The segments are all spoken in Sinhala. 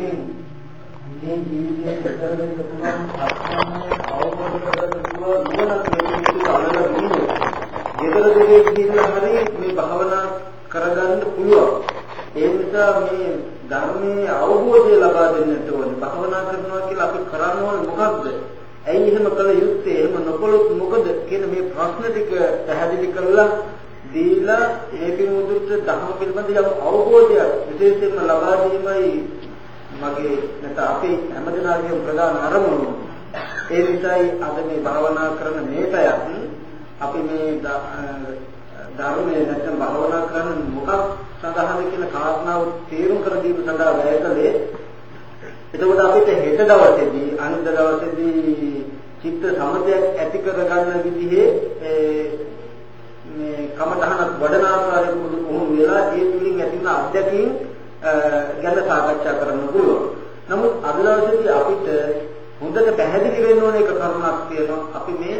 ඒකෙන් මේ ජීවිතයේ ඉතර වෙන්න පුළුවන් සත්‍යන්නේ අවබෝධ කරගන්න පුළුවන් නුවණක් මේක අල්ලලා ඉන්නේ. ඊතර දෙකේ ගිහිල්ලා හරි මේ භාවනා කරගන්න පුළුවන්. ඒ නිසා මේ ධර්මයේ අවබෝධය ලබා දෙන්නට ඕනේ. භාවනා කරනවා කියලා අපි කරන්න ඕනේ මොකක්ද? ඇයි එහෙම කළ යුත්තේ? එහෙම නොකළොත් මොකද කියන මේ ප්‍රශ්න ටික පැහැදිලි කරලා දීලා ඒ පිමුදුට ධර්ම පිළිබඳ යම් අවබෝධයක් විශේෂයෙන්ම ලබා දීමයි මගේ නැත්නම් අපේ හැමදෙනාගේම ප්‍රධාන අරමුණ. ඒ නිසායි අද මේ භාවනා කරන මේ පැයක් අපි මේ ධර්මයේ නැත්නම් භාවනා කරන මොකක් සඳහාද කියන කාරණාව තේරුම් කර දීම සඳහා වැය කළේ එතකොට අපිට හෙට දවසේදී අනිත් දවසේදී චිත්ත සමතයක් ඇති කර ගන්න විදිහේ මේ කමඨහනක් වඩන ආකාරයෙන් කොහොම වෙලා ඒ තුලින් ඇති වෙන අත්දැකීම් ගැන සාකච්ඡා කරන්න පුළුවන්. නමුත් අද දවසේදී අපිට හොඳට පැහැදිලි වෙන්න ඕන එක කරුණක් තියෙනවා. අපි මේ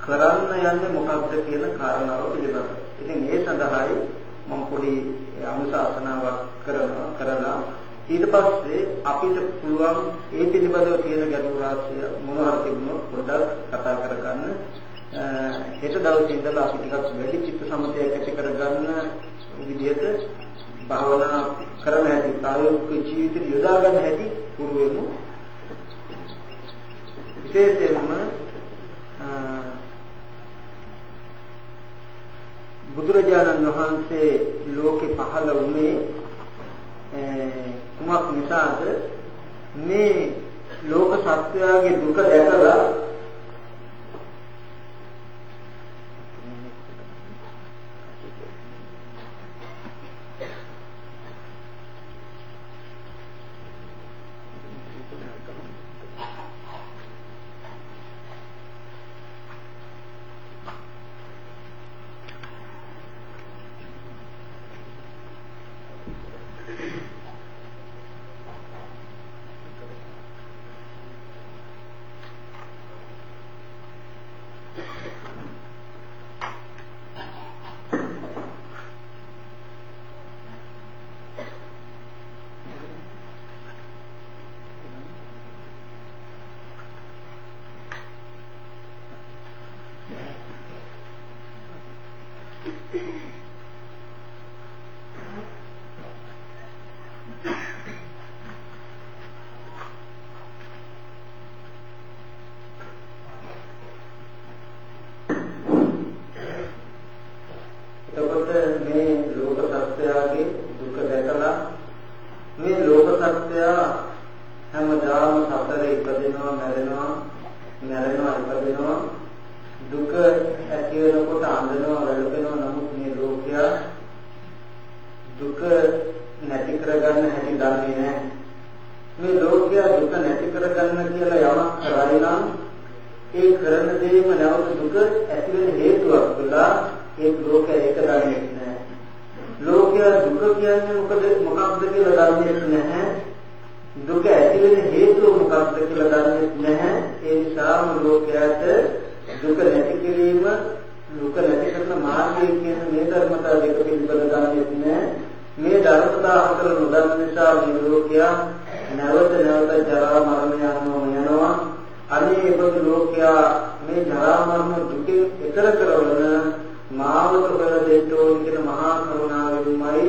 කරන්න යන්නේ මොකක්ද කියන කාරණාව පිළිබඳව. ඉතින් ඒ සඳහායි මම පොඩි අනුශාසනාවක් කරනවා කරලා ඊට පස්සේ අපිට පුළුවන් ඒ පිළිබඳව තියෙන ගැටලු රාශිය මොන හරි තිබුණොත් පොඩ්ඩක් කතා කරගන්න. හෙට දවසේ ඉඳලා අපි ටිකක් වැඩි චිත්ත සමතයක් ඇති කරගන්න විදිහට භාවනා කරන හැටි ප්‍රායෝගික ජීවිතේ යොදා ගන්න හැටි පුරුවෙමු. විශේෂයෙන්ම බුදුරජාණන් වහන්සේ ලෝකේ පහළ වුණේ කුමක් නිසාද මේ ලෝක සත්‍යයේ දුක දැකලා කුසල ධර්මයක් නැහැ. ඒ නිසාම ලෝකයට දුක නැති කිරීම දුක නැති කරන මාර්ගය කියන මේ ධර්මතාව දෙක පිළිබඳ ධර්මයක් නැහැ. මේ ධර්මතා අතර නොදන්න නිසා මේ ලෝකයා නැවත නැවත ජරා මරණ යනවම යනවා. අනේ ඒබඳු ලෝකයා මේ ජරා මරණ දුකේ ඈතර කරවන මාවත කර දෙන්න ඕන කියන මහා කරුණාවෙන්මයි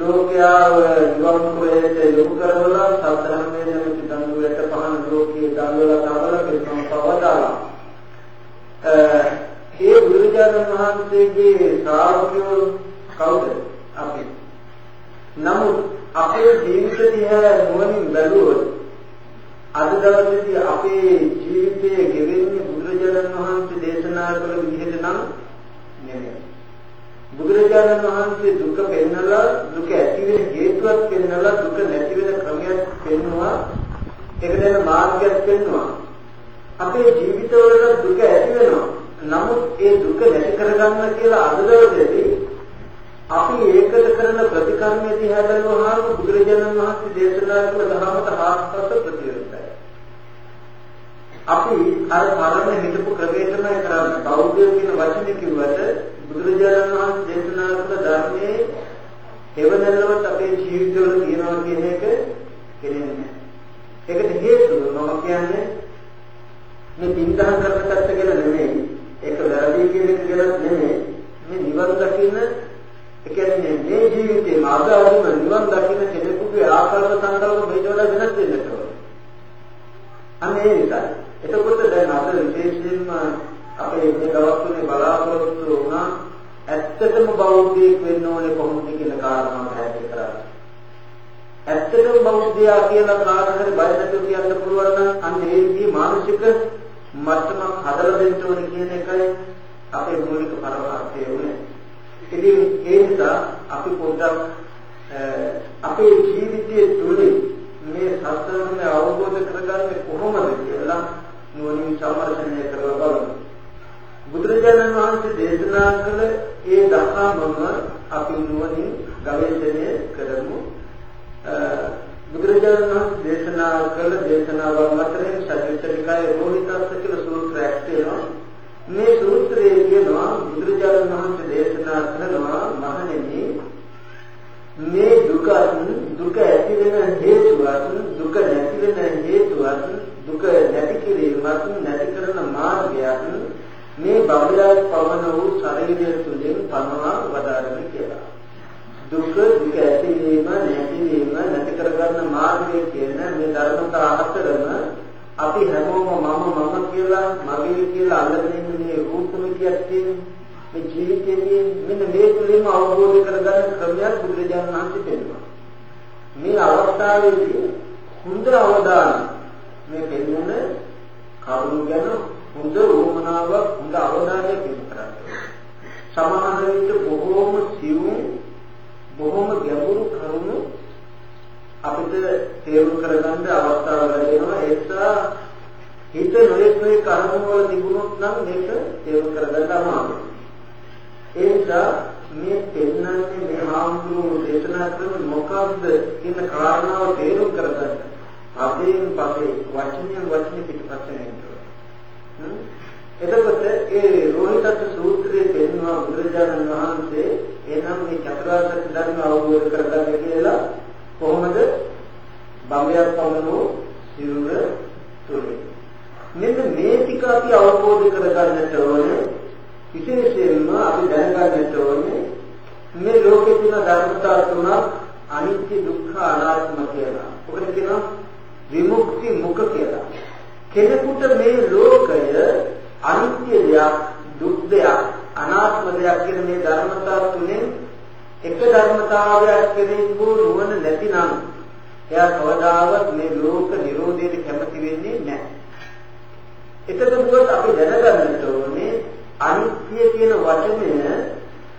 ලෝකයාව නිවන් කුරේට යොමු කරවලා සතරමේ නැති දඬුවට පහන ලෝකයේ දඬුවලා තමලා පිරිසම පවදාලා. ඒ බුදුරජාණන් වහන්සේගේ ශ්‍රාවකයෝ කවුද? අපි. නමුත් අපේ ජීවිත දිහා නුවණින් බැලුවොත් අද දවසේදී අපේ ජීවිතයේ ගෙවෙන්නේ බුදුරජාණන් වහන්සේ දේශනා කළ විදිහට නම් නෙමෙයි. පෙන්නලා දුක ඇති වෙන හේතුවක් පෙන්නලා දුක නැති වෙන පෙන්නවා. ඒක දැන මාර්ගයක් පෙන්නවා. අපේ ජීවිතවල දුක ඇති වෙනවා. නමුත් ඒ දුක නැති කරගන්න කියලා අදලවදී අපි ඒකට කරන ප්‍රතිකර්මයේ දිහා බලනවාම බුදුරජාණන් වහන්සේ දේශනා කළ ධර්මත හාස්පස ප්‍රතිවිරුද්ධයි. අපි අර පරණ හිතපු ක්‍රමයටම කරන්නේ. බෞද්ධය කියන වචනේ කිව්වට බුදුරජාණන් වහන්සේ දේශනා කළ ධර්මයේ එවනලවට අපේ ජීවිතවල තියෙනවා කියන එක කෙරෙන්නේ නැහැ. ඒකට හේතුව මම කියන්නේ මේ පින්දහම් කරන පැත්ත කියලා නෙමෙයි. ඒක වැරදි කියන එක කියලා නෙමෙයි. මේ නිවන් දකින්න ඒ කියන්නේ මේ ජීවිතේ මාර්ගවලින් නිවන් දකින්න කෙනෙකුගේ ආකල්ප සංකල්ප මේක වඩා වෙනස් වෙන්නට ඕනේ. අනේ නිසා. එතකොට දැන් අද විශේෂයෙන්ම අපේ මේ දවස් තුනේ බලාපොරොත්තු වුණා ඇත්තටම බෞද්ධයෙක් වෙන්න ඕනේ කොහොමද කියලා කාරණා පැහැදිලි කරා. ඇත්තටම බෞද්ධයා කියලා කාටහරි බය නැතුව කියන්න පුළුවන් නම් අන්න ඒ විදිහේ මානසික මට්ටමක් හදලා දෙන්න ඕනේ කියන එකයි අපේ මූලික පරමාර්ථය උනේ. ඉතින් ඒ නිසා අපි පොඩ්ඩක් අපේ ජීවිතයේ තුලින් මේ සත්‍යය අවබෝධ කරගන්නේ කොහොමද කියලා නුවණින් සම්මර්ෂණය කරලා බලමු. බුදුරජාණන් වහන්සේ දේශනා කළ ඒ දහමම අපි නුවණින් ගවේෂණය කරමු. බුදුරජාණන් වහන්සේ දේශනා කළ දේශනාවන් අතරින් සත්‍යත්‍රිකායේ රෝහිතස්ස කියලා සූත්‍රයක් තියෙනවා. මේ සූත්‍රයේ කියනවා බුදුරජාණන් වහන්සේ දේශනා කරනවා මහණෙනි මේ දුක දුක ඇති වෙන හේතුවත් දුක නැති වෙන හේතුවත් දුක නැති කිරීමත් නැති කරන මාර්ගයක් මේ බබලක් පවන වූ ශරීරය තුළින් පනවා වදාරමි කියලා. දුක දුක ඇතිවීම නැතිවීම නැති කරගන්න මාර්ගය කියන මේ ධර්මතා හතරම අපි හැමෝම මම මම කියලා මගේ කියලා අල්ලගෙන ඉන්න මේ රූපමිතියක් තියෙන මේ ජීවිතයේ මෙන්න මේ තුලින්ම අවබෝධ කරගන්න ක්‍රමයක් බුදුරජාණන් වහන්සේ පෙන්නනවා. මේ අවස්ථාවේදී හොඳ අවධානය මේ පෙන්වන කරුණු ගැන හොඳ උවමනාවක් හොඳ අවධානයක් යොමු කරන්න. සමහර විට බොහෝම සියුම් බොහොම ගැඹුරු කරුණු අපිට තේරුම් කරගන්න අවස්ථාව ලැබෙනවා. ඒ නිසා හිත නොයෙක් නොයෙක් කරුණු වල තිබුණොත් නම් මේක තේරුම් කරගන්න අමාරුයි. ඒ නිසා මේ පෙන්නන්නේ මේ හාමුදුරුවෝ දේශනා කරන මොකක්ද කියන කාරණාව තේරුම් කරගන්න. අපේන් පස්සේ වචනයෙන් වචනේ පිටපස්සේ නේද? එතකොට ඒ රෝහිතත් සූත්‍රයේ පෙන්වන බුදුරජාණන් වහන්සේ එනම් මේ චතුරාර්ය සත්‍ය ධර්ම අවබෝධ කරගන්න කියලා. කොහොමද? බඹයක් පමණෝ සිරුර තුනේ මෙන්න මේ ටික අපි අවබෝධ කරගන්නට ඕනේ. විශේෂයෙන්ම අපි දැනගන්නට ඕනේ මේ ලෝකේ තියෙන ධර්මතා තුනක් අනිත්‍ය දුක්ඛ අනාත්ම කියලා. ඔකට කියනවා විමුක්ති මුඛ කියලා. කෙනෙකුට මේ ලෝකය අනිත්‍ය දෙයක්, දුක් දෙයක්, අනාත්ම දෙයක් කියන මේ ධර්මතා තුනෙන් එක ධර්මතාවයක් කෙරෙහි වූ නුවණ නැතිනම් එයා කවදාවත් මේ ලෝක නිරෝධයට කැමති වෙන්නේ නැහැ. එතකොට අපි දැනගන්නට ඕනේ අනිත්‍ය කියන වචනය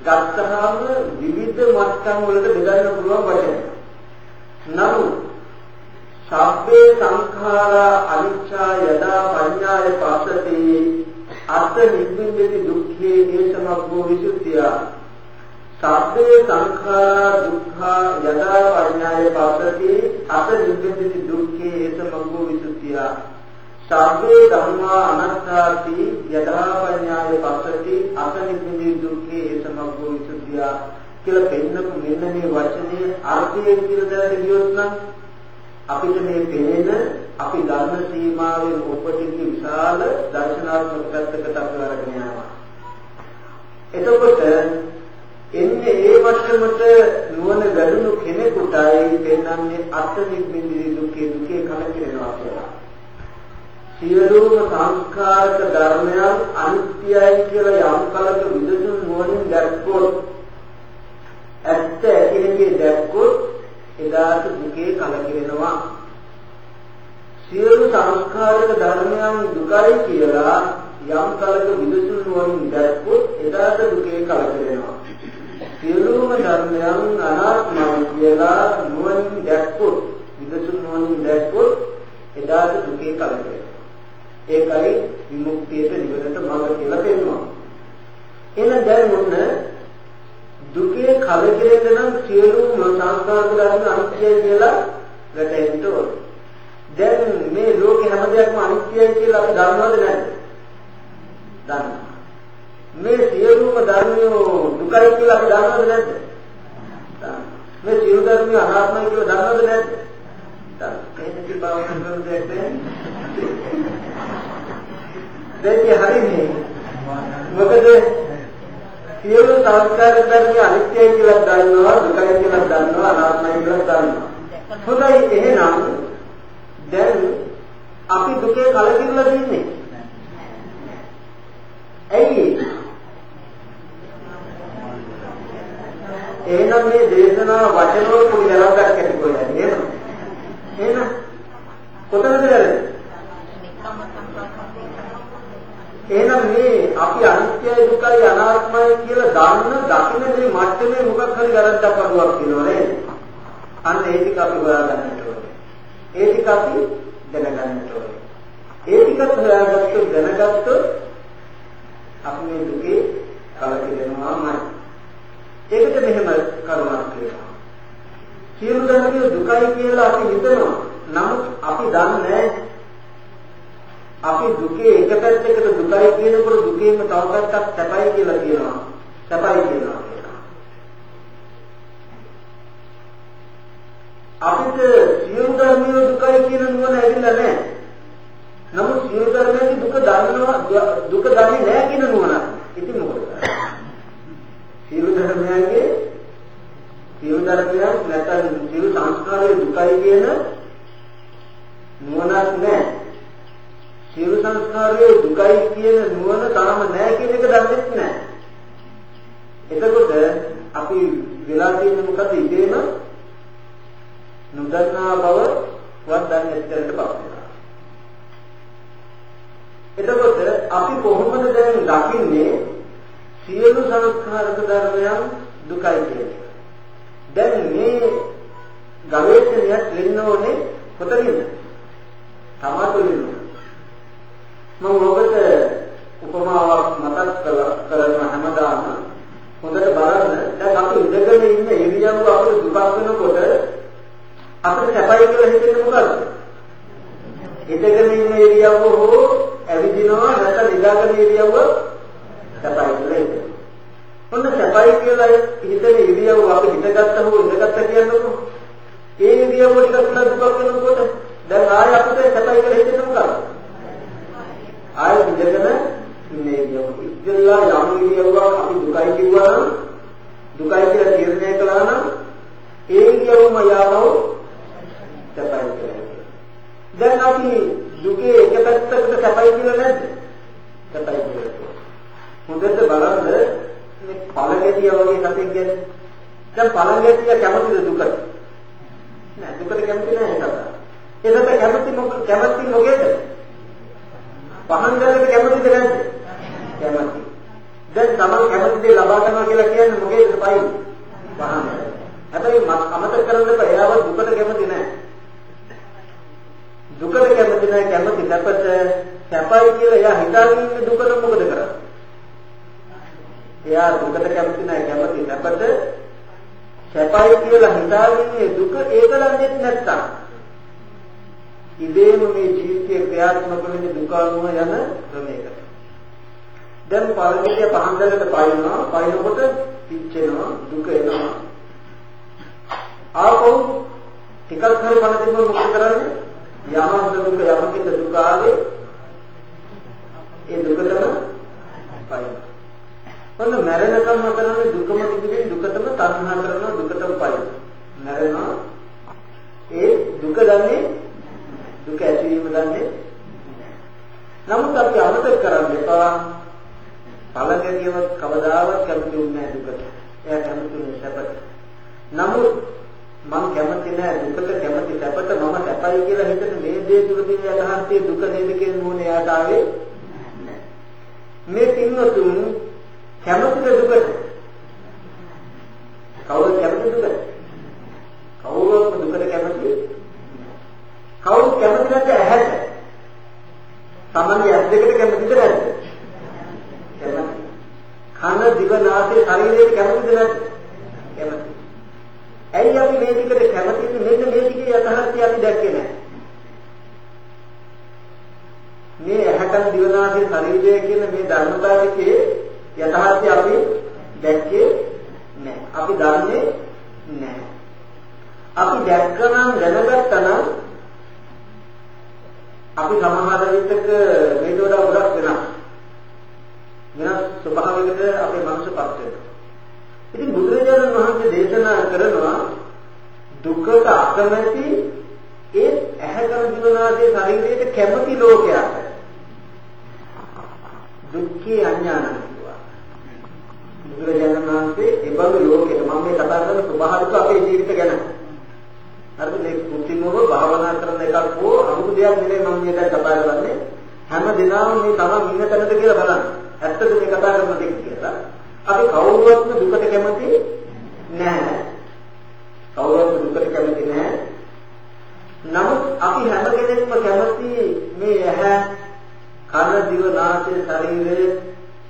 ගත්තාම විවිධ මට්ටම් වලට බෙදන්න පුළුවන් වචනයක්. නමුත් සබ්බේ සංඛාරා අනිච්චා යදා පඤ්ඤාය පස්සති. අත් නිබ්බින්දති දුක්ඛේ ඒසමග්ගෝ විසුද්ධිය. සබ්බේ සංඛාරා දුක්ඛා යදා පඤ්ඤාය පස්සති. අත් නිබ්බින්දති දුක්ඛේ ඒසමග්ගෝ විසුද්ධිය. සබ්බේ ධම්මා අනත්තාති යදා පඤ්ඤාය පස්සති. අසනිප්පිදී දුක්ඛේ ඒසමග්ගෝ විසුද්ධිය කියලා පෙන්නපු මෙන්න මේ වචනේ අර්ථය කියලා දැනගෙන ගියොත් නම් අපිට මේ පේන අපි ධර්ම සීමාවෙන් උපදින විශාල දර්ශනාත්මක පැත්තකට අපි අරගෙන යනවා. එතකොට එන්නේ ඒ වචනමට නුවණ වැඩුණු කෙනෙකුටයි පෙන්වන්නේ අත්නිබ්බිදී දුක්ඛේ දුකේ කලකිරෙනවා කියලා. සියලුම සංස්කාරක ධර්මයන් අනිත්‍යයි කියලා යම් කලක විදසුන් නුවණින් දැක්කොත් ඇත්ත ඇතිනේ දැක්කොත් එදාට දුකේ කලකිරෙනවා. සියලු සංස්කාරක ධර්මයන් දුකයි කියලා යම් කලක විදසුන් වලින් දැක්කොත් එදාට දුකේ කලකිරෙනවා. සියලුම ධර්මයන් අනාත්මයි කියලා නුවණින් දැක්කොත් විදසුන් වලින් දැක්කොත් එදාට දුකේ කලකිරෙනවා. ඒකයි විමුක්තියට නිවනට මඟ කියලා පෙන්වනවා එහෙනම් දැන් මොන්නේ දුකේ කලකිරෙන්න නම් සියලුම සංස්කාර ධර්ම අනිත්‍යයි කියලා වැටහෙන්න ඕනේ. දැන් මේ ලෝකේ හැම දෙයක්ම අනිත්‍යයි කියලා අපි දන්නවද නැද්ද? දන්නවා. මේ සියලුම ධර්මයෝ දුකයි කියලා අපි දන්නවද නැද්ද? දන්නවා. මේ සියලු ධර්මයෝ අනාත්මයි කියලා දන්නවද නැද්ද? දන්නවා. එහෙනම් කිව්වා කරන දෙයක් දැන් හරිනේ. මොකද සියලු සංස්කාර ධර්ම අනිත්‍යයි කියලා දන්නවා, දුකයි කියලා දන්නවා, අනාත්මයි කියලා දන්නවා. හොඳයි එහෙනම් දැන් අපි දුකේ කලකිරලා ඉන්නේ. ඇයි එහෙනම් මේ දේශනා වචන වල පොඩි වැරද්දක් ඇති කොහෙද නේද? එහෙනම් කොතනද වැරද්ද? එහෙනම් මේ අපි අනිත්‍යයි දුකයි අනාත්මයි කියලා දන්න දකින්න මේ මට්ටමේ මොකක් හරි වැරද්දක් අඩුවක් තියෙනවා නේද? අන්න ඒ ටික අපි හොයාගන්නට ඕනේ. ඒ ටික අපි දැනගන්නට ඕනේ. ඒ ටිකත් හොයාගත්තොත් දැනගත්තොත් අපි මේ දුකේ කලකිරෙනවාමයි. ඒකට මෙහෙම කරුණක් කියනවා. සියලු ධර්මයේ දුකයි කියලා අපි හිතනවා. නමුත් අපි දන්නේ අපි දුකේ එක පැත්තකට දුකයි කියනකොට දුකේම තව පැත්තක් සැපයි කියලා කියනවා. සැපයි කියනවා කියනවා. අපිට සියලු ධර්මයේ දුකයි කියන නුවණ ඇවිල්ලා නැහැ. නමුත් සියලු ධර්මයේ දුක දන්නවා දුක දන්නේ නැහැ කියන නුවණ. ඉතින් මොකද? සියලු ධර්මයන්ගේ සියලු ධර්මයන් නැත්නම් සියලු සංස්කාරයේ දුකයි කියන නුවණක් නැහැ. සියලු සංස්කාරයේ දුකයි කියන නුවණ තාම නැහැ කියන එක දන්නේ නැහැ. එතකොට අපි වෙලා තියෙන්නේ මොකද ඉතේම නොදන්නා බව වත් දන්නේ ඇත්තටපත් වෙනවා. එතකොට අපි කොහොමද දැන් දකින්නේ සියලු සංස්කාරක ධර්මයන් දුකයි කියන්නේ. දැන් මේ ගවේෂණයක් වෙන්න ඕනේ කොතනින්ද? මම ඔබට උපමාවක් මතක් කරන හැමදාම හොඳට බලන්න දැන් අපි ඉඳගෙන ඉන්න ඉරියව්ව අපිට දුකක් වෙනකොට අපිට සැපයි කියලා හිතෙන්නේ මොකද්ද? ඉඳගෙන ඉන්න ඉරියව්ව හෝ ඇවිදිනවා නැත්නම් නිදාගෙන ඉරියව්ව සැපයි කියලා හිතෙනවා. ඔන්න සැපයි කියලා හිතෙන ඉරියව්ව අපි හිතගත්ත හෝ ඉඳගත්ත කියන්නකො. ඒ ඉරියව්ව ටිකක් දුකක් වෙනකොට දැන් ආයෙ අපිට සැපයි කියලා හිතෙන්නේ මොකක්ද? ආයෙ ඉඳගෙන ඉන්නේ ඉරියව්ව. ඉස්සෙල්ලා යම් ඉරියව්වක් අපි දුකයි කිව්වා නම් දුකයි කියලා තීරණය කළා නම් ඒ ඉරියව්වම යාවෝ සැපයි කියලා. දැන් අපි දුකේ එක පැත්තකට සැපයි කියලා නැද්ද? සැපයි කියලා. හොඳට බලන්න මේ පළගැටිය වගේ සතෙක් ගැන. දැන් පළගැටිය කැමතිද දුකට? නෑ දුකට කැමති නෑ ඒක. ඒකට කැමති මොකද කැමති මොකේද? පහන් ගන්නට කැමතිද නැද්ද? කැමති. දැන් තමන් කැමති දේ ලබා ගන්නවා කියලා කියන්නේ මොකේද පයින්? පහන්. හැබැයි අමතක කරන්න එපා එයාව දුකට කැමති නෑ. දුකට කැමති නෑ කැමති නැපත සැපයි කියලා එයා හිතාගෙන ඉන්න දුකට මොකද කරන්නේ? එයා දුකට කැමති නෑ කැමති නැපත සැපයි කියලා හිතාගෙන දුක ඒක දන්නේ නැත්තම් ඉබේම මේ ජීවිතයේ ක්‍රියාත්මක වෙන්නේ දුක අනුව යන ක්‍රමයකට. දැන් පළවෙනිය පහන්දලට පයින්නවා, පයින්නකොට පිච්චෙනවා, දුක එනවා. ආපහු ටිකක් හරි මන දෙන්න මොකද කරන්නේ? යමක දුක යමකින්ද දුක ආවේ ඒ දුකටම පයින්. ඔන්න මැරෙනකම් කරන්නේ දුකම තිබෙන්නේ දුකටම තණ්හා කරනවා දුකටම පයින්. මැරෙනවා ඒ දුක දන්නේ දුක ඇතිවීම දන්නේ නමුත් අපි අමතක කරන්න එපා. පළඟියව කවදාවත් කැමති වෙන්නේ නැහැ දුකට. එයා කැමති වෙන්නේ සැපට. නමුත් මම කැමති නෑ දුකට කැමති සැපට මම සැපයි කියලා හිතන මේ දේ තුල තියෙන යථාර්ථයේ දුක නේද කියන මොනේ යාට ආවේ මේ පින්වතුන් කැමතිද දුකට? කවුරුද කැමති දුකට? කවුරුත් දුකට කැමති කවුරුත් කැමති නැද්ද ඇහැට? තමන්ගේ ඇස් දෙකට කැමතිද නැද්ද? කැමති. කන දිව නාසය ශරීරයට කැමතිද නැද්ද? කැමති. ඇයි අපි මේ දෙකට කැමති මෙන්න මේ දෙකේ යථාර්ථය අපි දැක්කේ නැහැ. මේ ඇහැට දිව නාසය ශරීරය කියන මේ ධර්මතාවයේ යථාර්ථය අපි දැක්කේ නැහැ. අපි දන්නේ නැහැ. අපි දැක්කනම් දැනගත්තනම් අපි සමහර විටක මේක වඩා ගොඩක් වෙනස්. වෙනස් ස්වභාවයකට අපේ මනසපත් වෙනවා. ඉතින් බුදුරජාණන් වහන්සේ දේශනා කරනවා දුකට අකමැති ඒ ඇහැ කර දිවනාසේ ශරීරයට කැමති ලෝකයක්. දුක්ඛේ අඥානං කියනවා. බුදුරජාණන් වහන්සේ ඒ බඳු ලෝකෙට මම මේ කතා කරන ස්වභාවික අපේ ජීවිත ගැන. හරිද මේ කුතිමව භාවනා කරන එකක් හෝ අමුතු දෙයක් නෙවෙයි මම මේ දැන් කතා කරන්නේ. හැම දිනම මේ තමන් ඉන්න තැනද කියලා බලන්න. ඇත්තද මේ කතා කරන දෙයක් කියලා. අපි කවුරුවත්ම දුකට කැමති නැහැ. කවුරුවත් දුකට කැමති නැහැ. නමුත් අපි හැම කෙනෙක්ම කැමති මේ ඇහැ කන දිව නාසය ශරීරය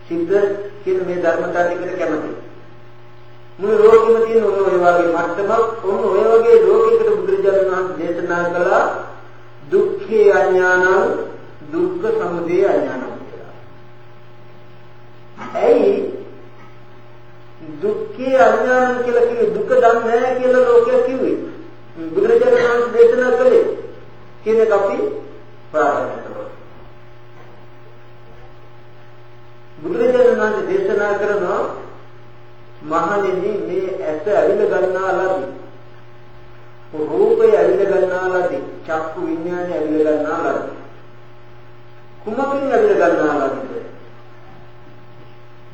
සිත කියන මේ ධර්මතා ටිකට කැමති. මුළු ලෝකෙම තියෙන ඔය වගේ මට්ටමක් ඔන්න ඔය වගේ ලෝකයකට බුදුරජාණන් වහන්සේ දේශනා කළා දුක්ඛේ අඥානං දුක්ඛ සමුදය අඥානං කියලා. ඇයි දුක්ඛේ අඥානං කියලා කිව්වේ දුක දන්නේ නැහැ කියලා ලෝකයක් කිව්වේ. බුදුරජාණන් වහන්සේ දේශනා කළේ කියන එක අපි ප්‍රාර්ථනා කරනවා. බුදුරජාණන් වහන්සේ දේශනා කරනවා මහණෙනි මේ ඇස ඇවිල ගන්නා ලදී. රූපය ඇවිල ගන්නා ලදී. චක්කු විඥානය ඇවිල ගන්නා ලදී. කුමකින් ඇවිල ගන්නා ලදීද?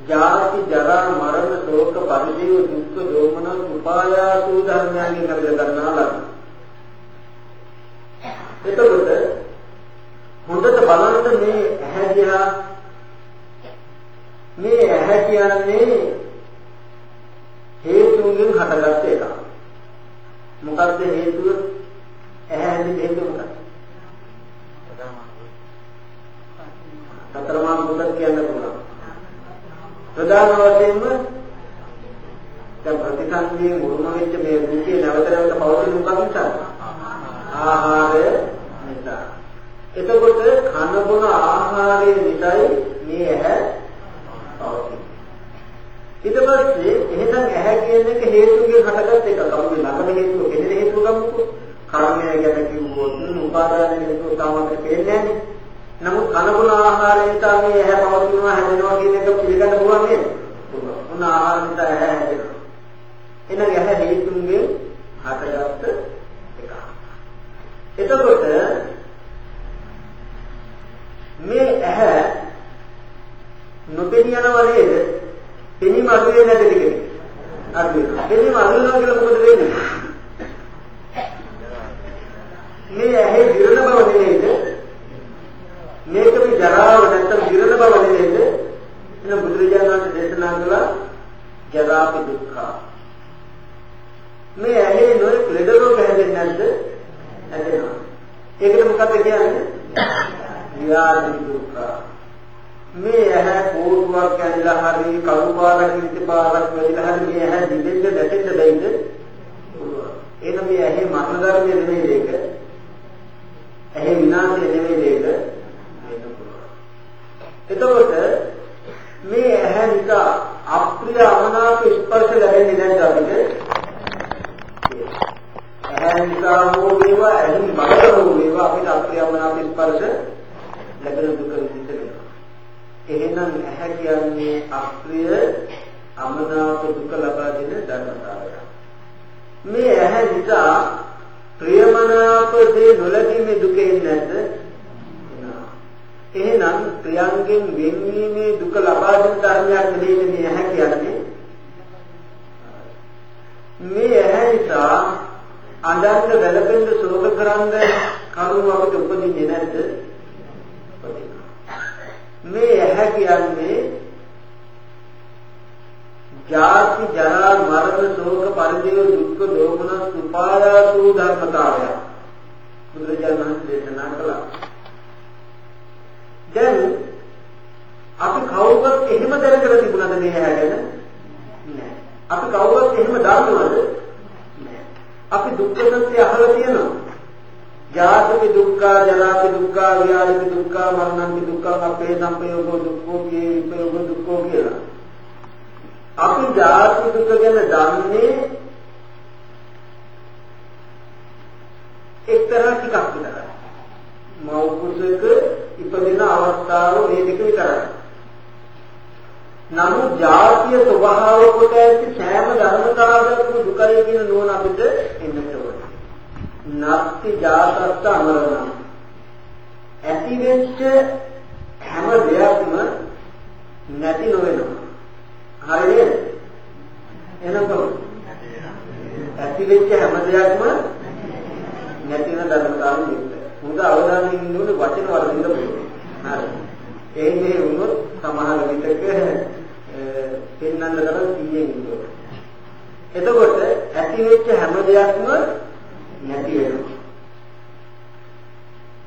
ජාති ජරා මරණ ශෝක පරිදේව දුක්ඛ දෝමන උපායාසු ධර්මයන්ගෙන් අපිට ගන්නා ලබන. එතකොට හොඳට බලන්න මේ ඇහැ දිහා මේ ඇහැ කියන්නේ හේතුන්ගෙන් හටගත්ත එකක්. මොකද්ද හේතුව? ඇහැ හැදෙන්න හේතුව මොකක්ද? සතරමා බුද්ධ කියන්න පුළුවන්. ප්‍රධාන වශයෙන්ම දැන් ප්‍රතිසන්දියේ මුරුම වෙච්ච මේ රූපේ නැවත නැවත පවතින මොකක් නිසාද? ආහාරය නිසා. එතකොට කන බොන ආහාරය නිසායි මේ ඇහැ පවතින්නේ. ඊට පස්සේ එහෙනම් ඇහැ කියන එක හේතුන්ගෙන් හටගත් එකක්. අපි ළඟම හේතුව කෙනෙක් හේතුව ගමුකෝ. කර්මය ගැන කිව්වොත් උපාදාන හේතුව තමයි පේන්නේ නැහැ. නමුත් කනබුන ආහාරය නිසා මේ ඇහැ පවතිනවා හැදෙනවා කියන එක පිළිගන්න පුළුවන් නේද? පුළුවන්. මොන ආහාර නිසා ඇහැ හැදෙනවා. එහෙනම් ඇහැ හේතුන්ගේ හටගත්ත එක. එතකොට මේ ඇහැ නොපෙනියනව නේද? පෙනීම අඩු වෙන්නේ නැද්ද ටිකේ? අඩු වෙනවා. පෙනීම අඩු වෙනවා කියලා මොකද වෙන්නේ? මේ ඇහි විරණ බව නේද? මේක මේ ජරාව නැත්තම් විරණ බව නේද? එන බුදුරජාණන් වහන්සේ දේශනා කළා ජරාපි දුක්ඛ. මේ ඇහි නොයෙක් ලෙඩ රෝග හැදෙන්නේ නැද්ද? හැදෙනවා. ඒකට මොකක්ද කියන්නේ? ව්‍යාධි දුක්ඛ. මේ ඇහැ කෝටුවක් ඇදලා හරි කළු පාරක් ඉති පාරක් වැදිලා හරි මේ ඇහැ දිදෙන්න නැටෙන්න බැයිද? එහෙනම් මේ ඇහි මරණ ධර්මය නෙමෙයි ඒක. ඇහි විනාශය නෙමෙයි ඒක. එතකොට මේ ඇහැ නිසා අප්‍රිය අමනාප ස්පර්ශ ලැබෙන්නේ නැද්ද අපිට? ඇහැ නිසා හෝ වේවා ඇහි මගට හෝ වේවා අපිට අප්‍රිය අමනාප ස්පර්ශ ලැබෙන දුක විඳින්න වෙනවා. එහෙනම් ඇහැ කියන්නේ අප්‍රිය අමනාප දුක ලබා දෙන ධර්මතාවය. මේ ඇහැ නිසා ප්‍රියමනාප දේ නොලැබීමේ දුකෙන් නැද්ද? එහෙනම් ප්‍රියංගෙන් වෙන්වීමේ දුක ලබා දෙන ධර්මයක් නෙවෙයි මේ ඇහැ කියන්නේ. මේ ඇහැ නිසා අඳන්න වැළපෙන්න ශෝක කරන්න කරුණු අපිට උපදින්නේ නැද්ද? මේ ඇහැ කියන්නේ ජාති ජරා මරණ ශෝක පරිදේව දුක්ඛ දෝමනස් උපායාසු ධර්මතාවය. බුදුරජාණන් වහන්සේ දේශනා කළා. දැන් අපි කවුරුත් එහෙම දැනගෙන තිබුණාද මේ හැගෙන? නෑ. අපි කවුරුත් එහෙම දන්නවද? නෑ. අපි දුක්ඛ සත්‍ය අහලා තියෙනවා. ජාතික දුක්ඛ, ජරාති දුක්ඛ, ව්‍යාධි දුක්ඛ, මරණං දුක්ඛ, අපේ සංපයෝගෝ දුක්ඛෝ කියේ විපයෝගෝ දුක්ඛෝ කියලා. අපි ජාති දුක ගැන දන්නේ එක්තරා ටිකක් විතරයි. මව් කුසක ඉපදෙන අවස්ථාව මේ දෙක විතරයි. නමුත් ජාතිය ස්වභාව කොට ඇති සෑම ධර්මතාවයකම දුකයි කියන නෝන අපිට එන්නට ඕනේ. නත්ති ජාතස්ස අමරණ. ඇති වෙච්ච හැම දෙයක්ම නැති නොවෙනවා. හරිද? එහෙනම් ඇති වෙච්ච හැම දෙයක්ම නැති වෙන ධර්මතාවය නෙවෙයි. හොඳ අවධානයෙන් ඉන්න ඕනේ වචන වර්ධින්න පුළුවන්. හරි. ඒ මේ වුණොත් සමහර විටක පෙන්වන්න කරලා කීයෙන් ඉන්නවා. එතකොට ඇති වෙච්ච හැම දෙයක්ම නැති වෙනවා.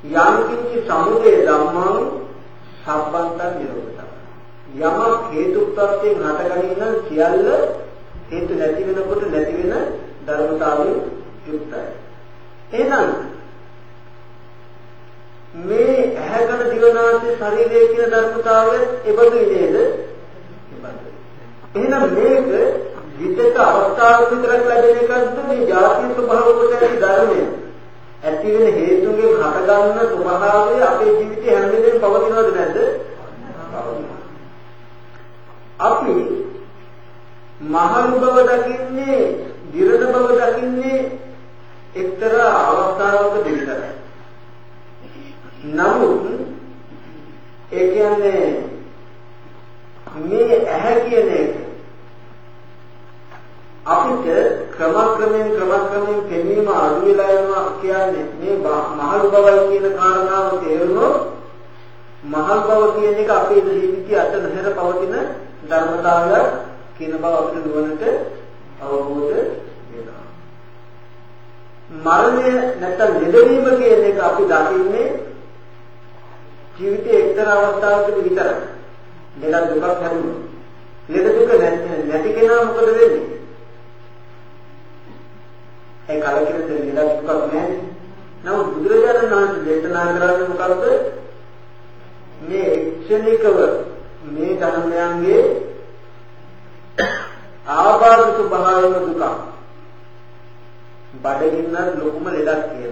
යම් කිසි සමුදය ධම්මං සම්බන්තං නිරෝධය. යමක් හේතු ප්‍රත්‍යයෙන් හටගනින්න සියල්ල හේතු නැති වෙනකොට නැති වෙන ධර්මතාවයෙන් යුක්තයි. එහෙනම් මේ ඇහැකන දිවනාසය ශරීරය කියන ධර්මතාවය එබඳු නේද? එහෙනම් මේක විතක අවස්ථාවක විතරක් ලැබෙන එකක්ද මේ ජාතිය ස්වභාව කොට ඇති ධර්මය? ඇති වෙන හේතුන්ගෙන් හටගන්න ස්වභාවය අපේ ජීවිතේ හැම වෙලේම පවතිනවද නැද්ද? පවතිනවා. අපි මහලු බව දකින්නේ, දිරණ බව දකින්නේ එක්තරා අවස්ථාවක දෙවිතරයි. නමුත් ඒ කියන්නේ මේ ඇහැ කියන එක අපිට ක්‍රමක්‍රමයෙන් ක්‍රමක්‍රමයෙන් පෙනීම අඩු වෙලා යනවා කියන්නේ මේ මහලු බවයි කියන කාරණාව තේරුණොත් මහල් බව කියන එක අපේ ජීවිතය අත නැහැර පවතින ධර්මතාවය කියන බව අපිට නුවණට අවබෝධ වෙනවා. මරණය නැත්නම් නිදවීම කියන එක අපි දකින්නේ ජීවිතයේ එක්තරා අවස්ථාවකදී විතරයි. ලෙඩ දුකක් හැදුණා. ලෙඩ දුක නැති කෙනා මොකද වෙන්නේ? ඒ කලකිරෙන ලෙඩ දුකක් නැහැ. නමුත් බුදුරජාණන් වහන්සේ දේශනා කරන්නේ මොකක්ද? මේ ක්ෂණිකව මේ ධර්මයන්ගේ ආබාධ ස්වභාවයම දුක. බඩගින්න ලොකුම ලෙඩක් කියනවා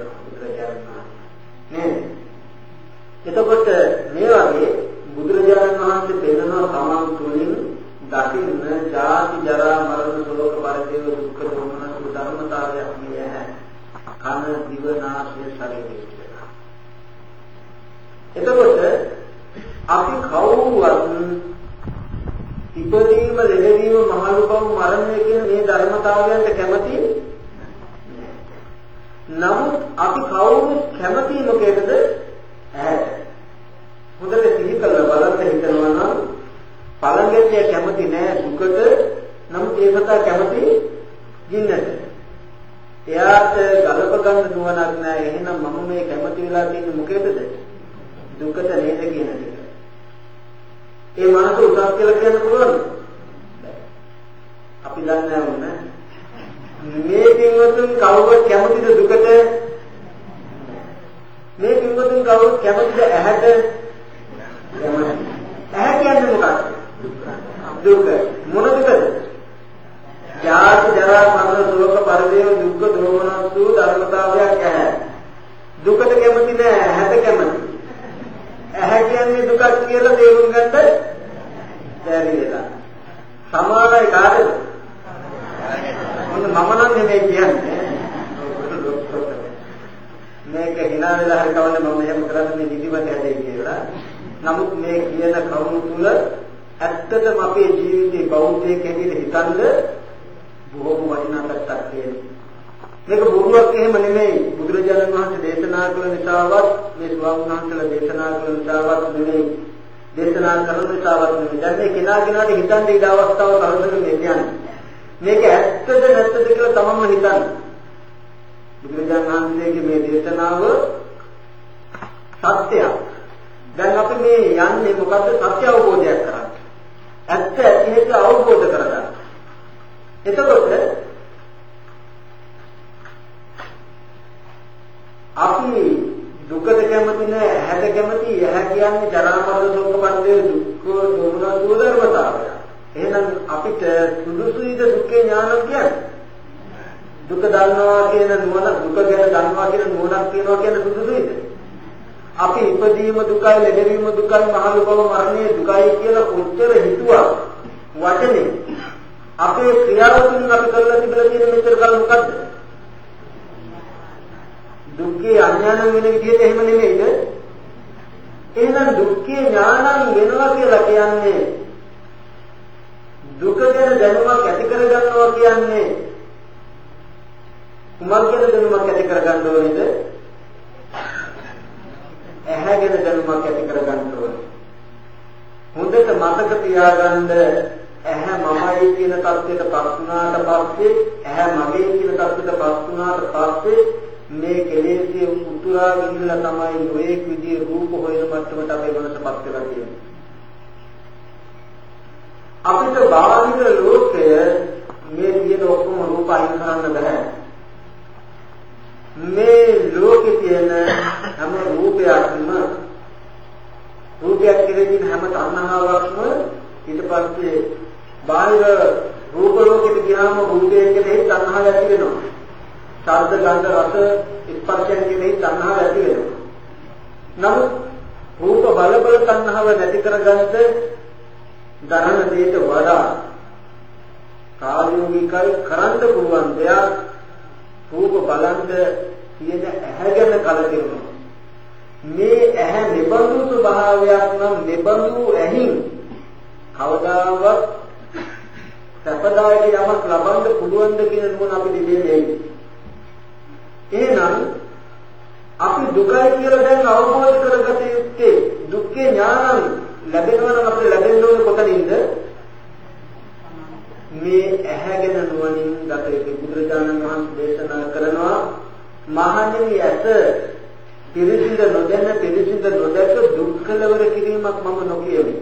දේශනා කළ නිසාවත් මේ ස්වාමීන් වහන්සේලා දේශනා කළ නිසාවත් නෙමෙයි. දේශනා කරන නිසාවත් නෙමෙයි. දැන් මේ කෙනා කෙනාට හිතන්න ඉඩ අවස්ථාව කරදර මේ කියන්නේ. මේක ඇත්තද නැත්තද කියලා තමන්ම හිතන්න. බුදුරජාණන් වහන්සේගේ මේ දේශනාව සත්‍යයක්. දැන් අපි මේ යන්නේ මොකද්ද සත්‍ය අවබෝධයක් කරගන්න. ඇත්ත ඇති හැටි අවබෝධ කරගන්න. එතකොට අපි දුකට කැමති නෑ ඇහැට කැමති ඇහැ කියන්නේ ජරා මරණ ශෝක පරිදේ දුක්ඛ දෝමන දුර්ධර්මතාවය. එහෙනම් අපිට සුදුසුයිද දුක්ඛේ ඥානම් කියන්නේ? දුක දන්නවා කියන නුවණ දුක ගැන දන්නවා කියන නුවණක් තියනවා කියන සුදුසුයිද? අපි ඉපදීම දුකයි ලැබීම දුකයි මහලු බව මරණය දුකයි කියලා කොච්චර හිතුවා වචනේ අපේ ක්‍රියාවලින් අපි කරලා තිබලා තියෙන මෙතර කල මොකද්ද? දුක්ඛේ අඥාන වෙන විදිහට එහෙම නෙමෙයිද? එහෙනම් දුක්ඛේ ඥානං වෙනවා කියලා කියන්නේ දුක ගැන දැනුමක් ඇති කරගන්නවා කියන්නේ කුමක් ගැන දැනුමක් ඇති කරගන්න ඕනේද? ඇහැ ගැන දැනුමක් ඇති කරගන්න ඕනේ. හොඳට මතක තියාගන්න ඇහැ මමයි කියන தත්ත්වයට පත් වුණාට පස්සේ ඇහැ මගේ කියන தත්ත්වයට පත් වුණාට පස්සේ මේ කෙලෙස්යේ උතුරා ගිහිල්ලා තමයි නොයෙක් විදිහේ රූප හොයන මට්ටමට අපේ මනසපත් වෙලා තියෙන්නේ. අපිට බාහිර ලෝකය මේ තියෙන ඔක්කොම රූප අයින් කරන්න බෑ. මේ ලෝකේ තියෙන හැම රූපයක්ම රූපයක් කෙරෙහින හැම තණ්හාවක්ම ඊට පස්සේ බාහිර රූප ලෝකෙට ගියාම රූපයෙන් කෙරෙහි තණ්හාව ඇති වෙනවා. ශබ්ද ගන්ධ රස ස්පර්ශයෙන් කෙරෙහි තණ්හාව ඇති වෙනවා. නමුත් රූප බල බල තණ්හාව නැති කරගන්න දරන දෙයට වඩා කාර්යෝගිකයි කරන්න පුළුවන් දෙයක් රූප බලන්න තියෙන ඇහැ ගැන කලකිරුණා. මේ ඇහැ නිබඳු ස්වභාවයක් නම් නිබඳු ඇහින් කවදාවත් සැපදායක යමක් ලබන්න පුළුවන්ද කියන නුවණ අපි දෙන්නේ එහෙනම් අපි දුකයි කියලා දැන් අවබෝධ කරගත යුත්තේ දුක්ඛේ ඥානං ලැබෙනවා නම් අපිට ලැබෙන්න ඕනේ කොතනින්ද මේ ඇහැගෙන නුවණින් ගත යුතු බුදුරජාණන් වහන්සේ දේශනා කරනවා මහණෙනි ඇත පිරිසිඳ නොදැන පිරිසිඳ නොදැක දුක් කලවර කිරීමක් මම නොකියමි.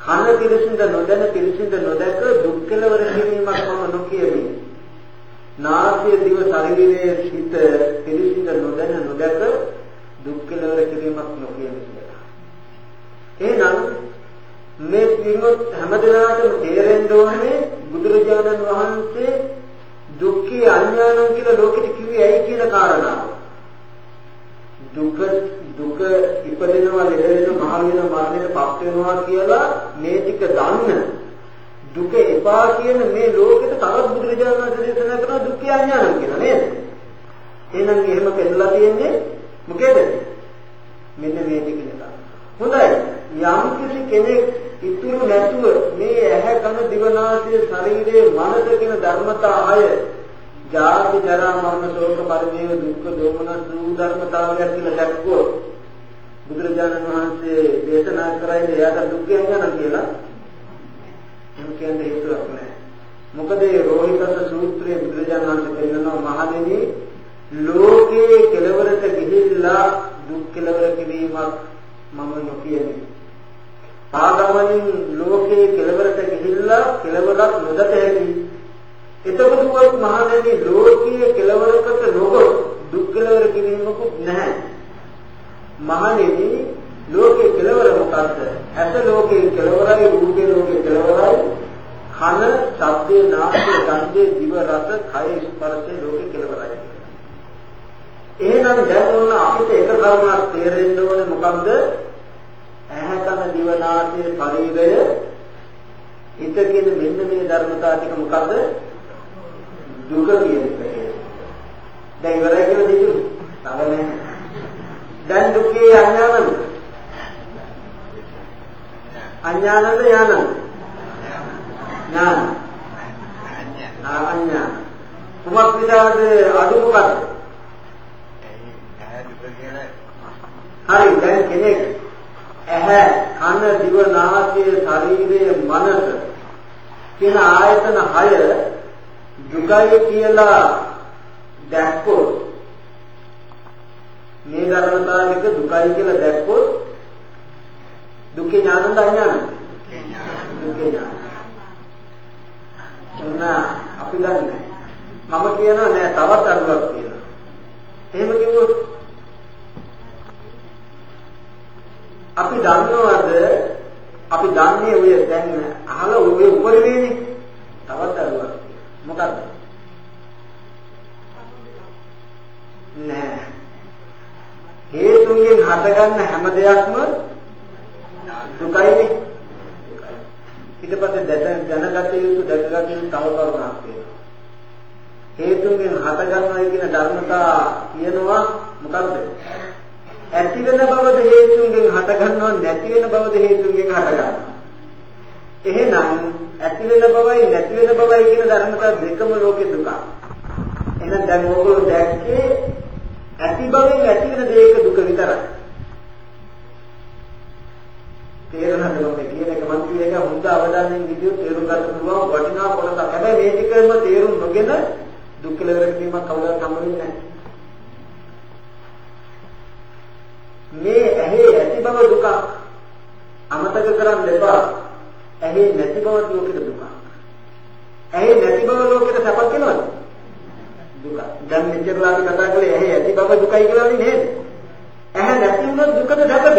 කන පිරිසිඳ නොදැන පිරිසිඳ නොදැක දුක් කලවර කිරීමක් මම නොකියමි. නාසය දිව ශරීරයේ සිත පිරිසිඳ නොදැන නොදැක දුක් කලවර කිරීමක් නොකියමි කියලා. එහෙනම් මේ පින්වත් හැමදෙනාටම තේරෙන්න ඕනේ බුදුරජාණන් වහන්සේ දුක්ඛේ අඥානං කියලා ලෝකෙට කිව්වේ ඇයි කියන කාරණාව. දුක දුක ඉපදෙනවා ලෙඩෙනවා මහල වෙනවා මරණයට පත් වෙනවා කියලා මේ ටික දන්න දුක එපා කියන මේ ලෝකෙට තවත් බුදුරජාණන් වහන්සේ දේශනා කරන දුක්ඛේ අඥානං කියලා නේද? එහෙනම් එහෙම පෙන්නලා තියෙන්නේ මොකේද? මෙන්න මේ ටික නිසා. හොඳයි. යම් කිසි කෙනෙක් ඉතුරු නැතුව මේ ඇහැ කන දිවනාසය ශරීරයේ මනස කියන ධර්මතා අය ජාති ජරා මරණ ශෝක පරිදේව දුක්ඛ දෝමන සූ ධර්මතාවයක් කියලා දැක්කොත් බුදුරජාණන් වහන්සේ දේශනා කරන්නේ එයාට දුක්ඛ යනවා කියලා එහෙම කියන්න හේතුවක් නැහැ. මොකද මේ රෝහිතස සූත්‍රයේ බුදුරජාණන් වහන්සේ පෙන්නනවා මහදෙනි ලෝකේ කෙලවරට ගිහිල්ලා දුක් කෙලවර කිරීමක් මම නොකියන්නේ. ආගමනින් ලෝකේ කෙලවරට ගිහිල්ලා කෙලවරක් නොදත හැකි. එතකොට වත් මහණෙනි ලෝකයේ කෙලවරකට නොගොස් දුක් කෙලවර කිරීමකුත් නැහැ. මහණෙනි ලෝකේ කෙලවර මොකද්ද? ඇස ලෝකේ කෙලවරයි රූපේ ලෝකේ කෙලවරයි කන, ශබ්දේ, නාසය, ගන්ධේ, දිව, රස, කය, ස්පර්ශේ ලෝකේ කෙලවරයි. එහෙනම් දැන් ඔන්න අපිට එක කරුණක් තේරෙන්න ඕනේ මොකක්ද? ඇහැ කන දිව නාසය ශරීරය හිත කියන මෙන්න මේ ධර්මතා ටික මොකද්ද? දුක කියන එක. දැන් ඉවරයි කියලා දෙන්නු. තව නැහැ. දැන් දුකේ අඥානද? අඥානද ඥානද? ඥාන. අඥාන. කුමක් විදාද අඩු මොකද්ද? හරි දැන් කෙනෙක් ඇහැ කන දිව නාසය ශරීරය මනස කියන ආයතන 6 දුකයි කියලා දැක්කොත් මේ ධර්මතාවයක දුකයි කියලා දැක්කොත් දුකේ ඥානද අඥානද දුකේ ඥාන. එන්න අපි දන්නේ මම කියනවා නෑ තවත් අරුවක් කියලා. එහෙම කිව්වොත් අපි දන්නවද? අපි දන්නේ ඔය දැන් අහලා ඔය උපරිමේනේ තවත් අරුවක් මොකද්ද? නෑ. හේතුන්ගෙන් හටගන්න හැම දෙයක්ම දුකයිනේ. ඊට පස්සේ දැනගත යුතු දැකගත යුතු තව කරුණක් තියෙනවා. හේතුන්ගෙන් හටගන්නයි කියන ධර්මතා කියනවා මොකද්ද? ඇති වෙන බවද හේතුන්ගෙන් හටගන්නව නැති වෙන බවද හේතුන්ගෙන් හටගන්නවා එහෙනම් ඇති වෙන බවයි නැති වෙන බවයි කියන ධර්මතා දෙකම ලෝකේ දුක එහෙනම් දැන් ඕගොල්ලෝ දැක්කේ ඇති බවෙන් ඇති වෙන දේක දුක විතරයි. තේරෙනවද මේ කියන එක මම කියන එක හොඳ අවධානයෙන් විදියට තේරුම් ගන්න පුළුවන් වටිනා කොටසක්. හැබැයි මේ ටිකම තේරුම් නොගෙන දුක් කෙලවරකට වීමක් කවදාවත් හම්බ වෙන්නේ නැහැ. මේ ඇහි ඇති බව දුක අමතක කරන්න එපා. ඇහි නැති බව ලෝකෙට දුක. ඇහි නැති බව ලෝකෙට සැපක් වෙනවද? දුක. දැන් මෙච්චරලා කතා කළේ ඇහි ඇති බව දුකයි කියලා නේද? ඇහැ නැති වුණොත් දුකද සැපද?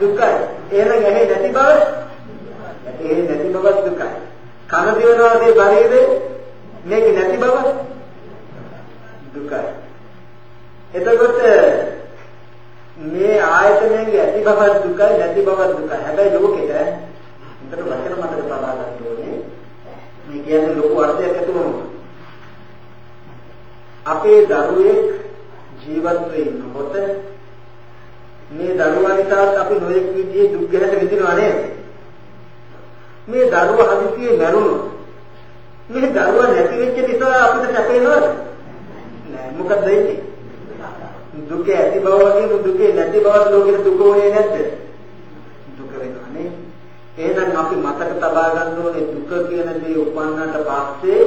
දුකයි. එහෙනම් ඇහි නැති බව ඇහි නැති බව දුකයි. කන දිවනාසේ ශරීරේ මේක නැති බව දුකයි. එතකොට මේ ආයතනයේ ඇති බව දුකයි නැති බව දුකයි. හැබැයි ලෝකෙට උන්ට වචන මතක තබා ගන්න ඕනේ. මේ කියන්නේ ලොකු අර්ථයක් ඇතුළු අපේ දරුවෙක් ජීවත් වෙන්නකොට මේ දරුවා නිසා අපි නොයෙක් විදිහේ දුක් ගැට විඳිනවා නේද? මේ දරුවා හදිසියේ මැරුණොත් මේ දරුවා නැති වෙච්ච නිසා අපිට සැපේනවද? නෑ මොකද වෙන්නේ? දුක ඇති බව වගේම දුකේ නැති බව ලෝකෙට දුක ඕනේ නැද්ද? දුක වෙනවානේ. එහෙනම් අපි මතක තබා ගන්න ඕනේ දුක කියන දේ උපන්නට පස්සේ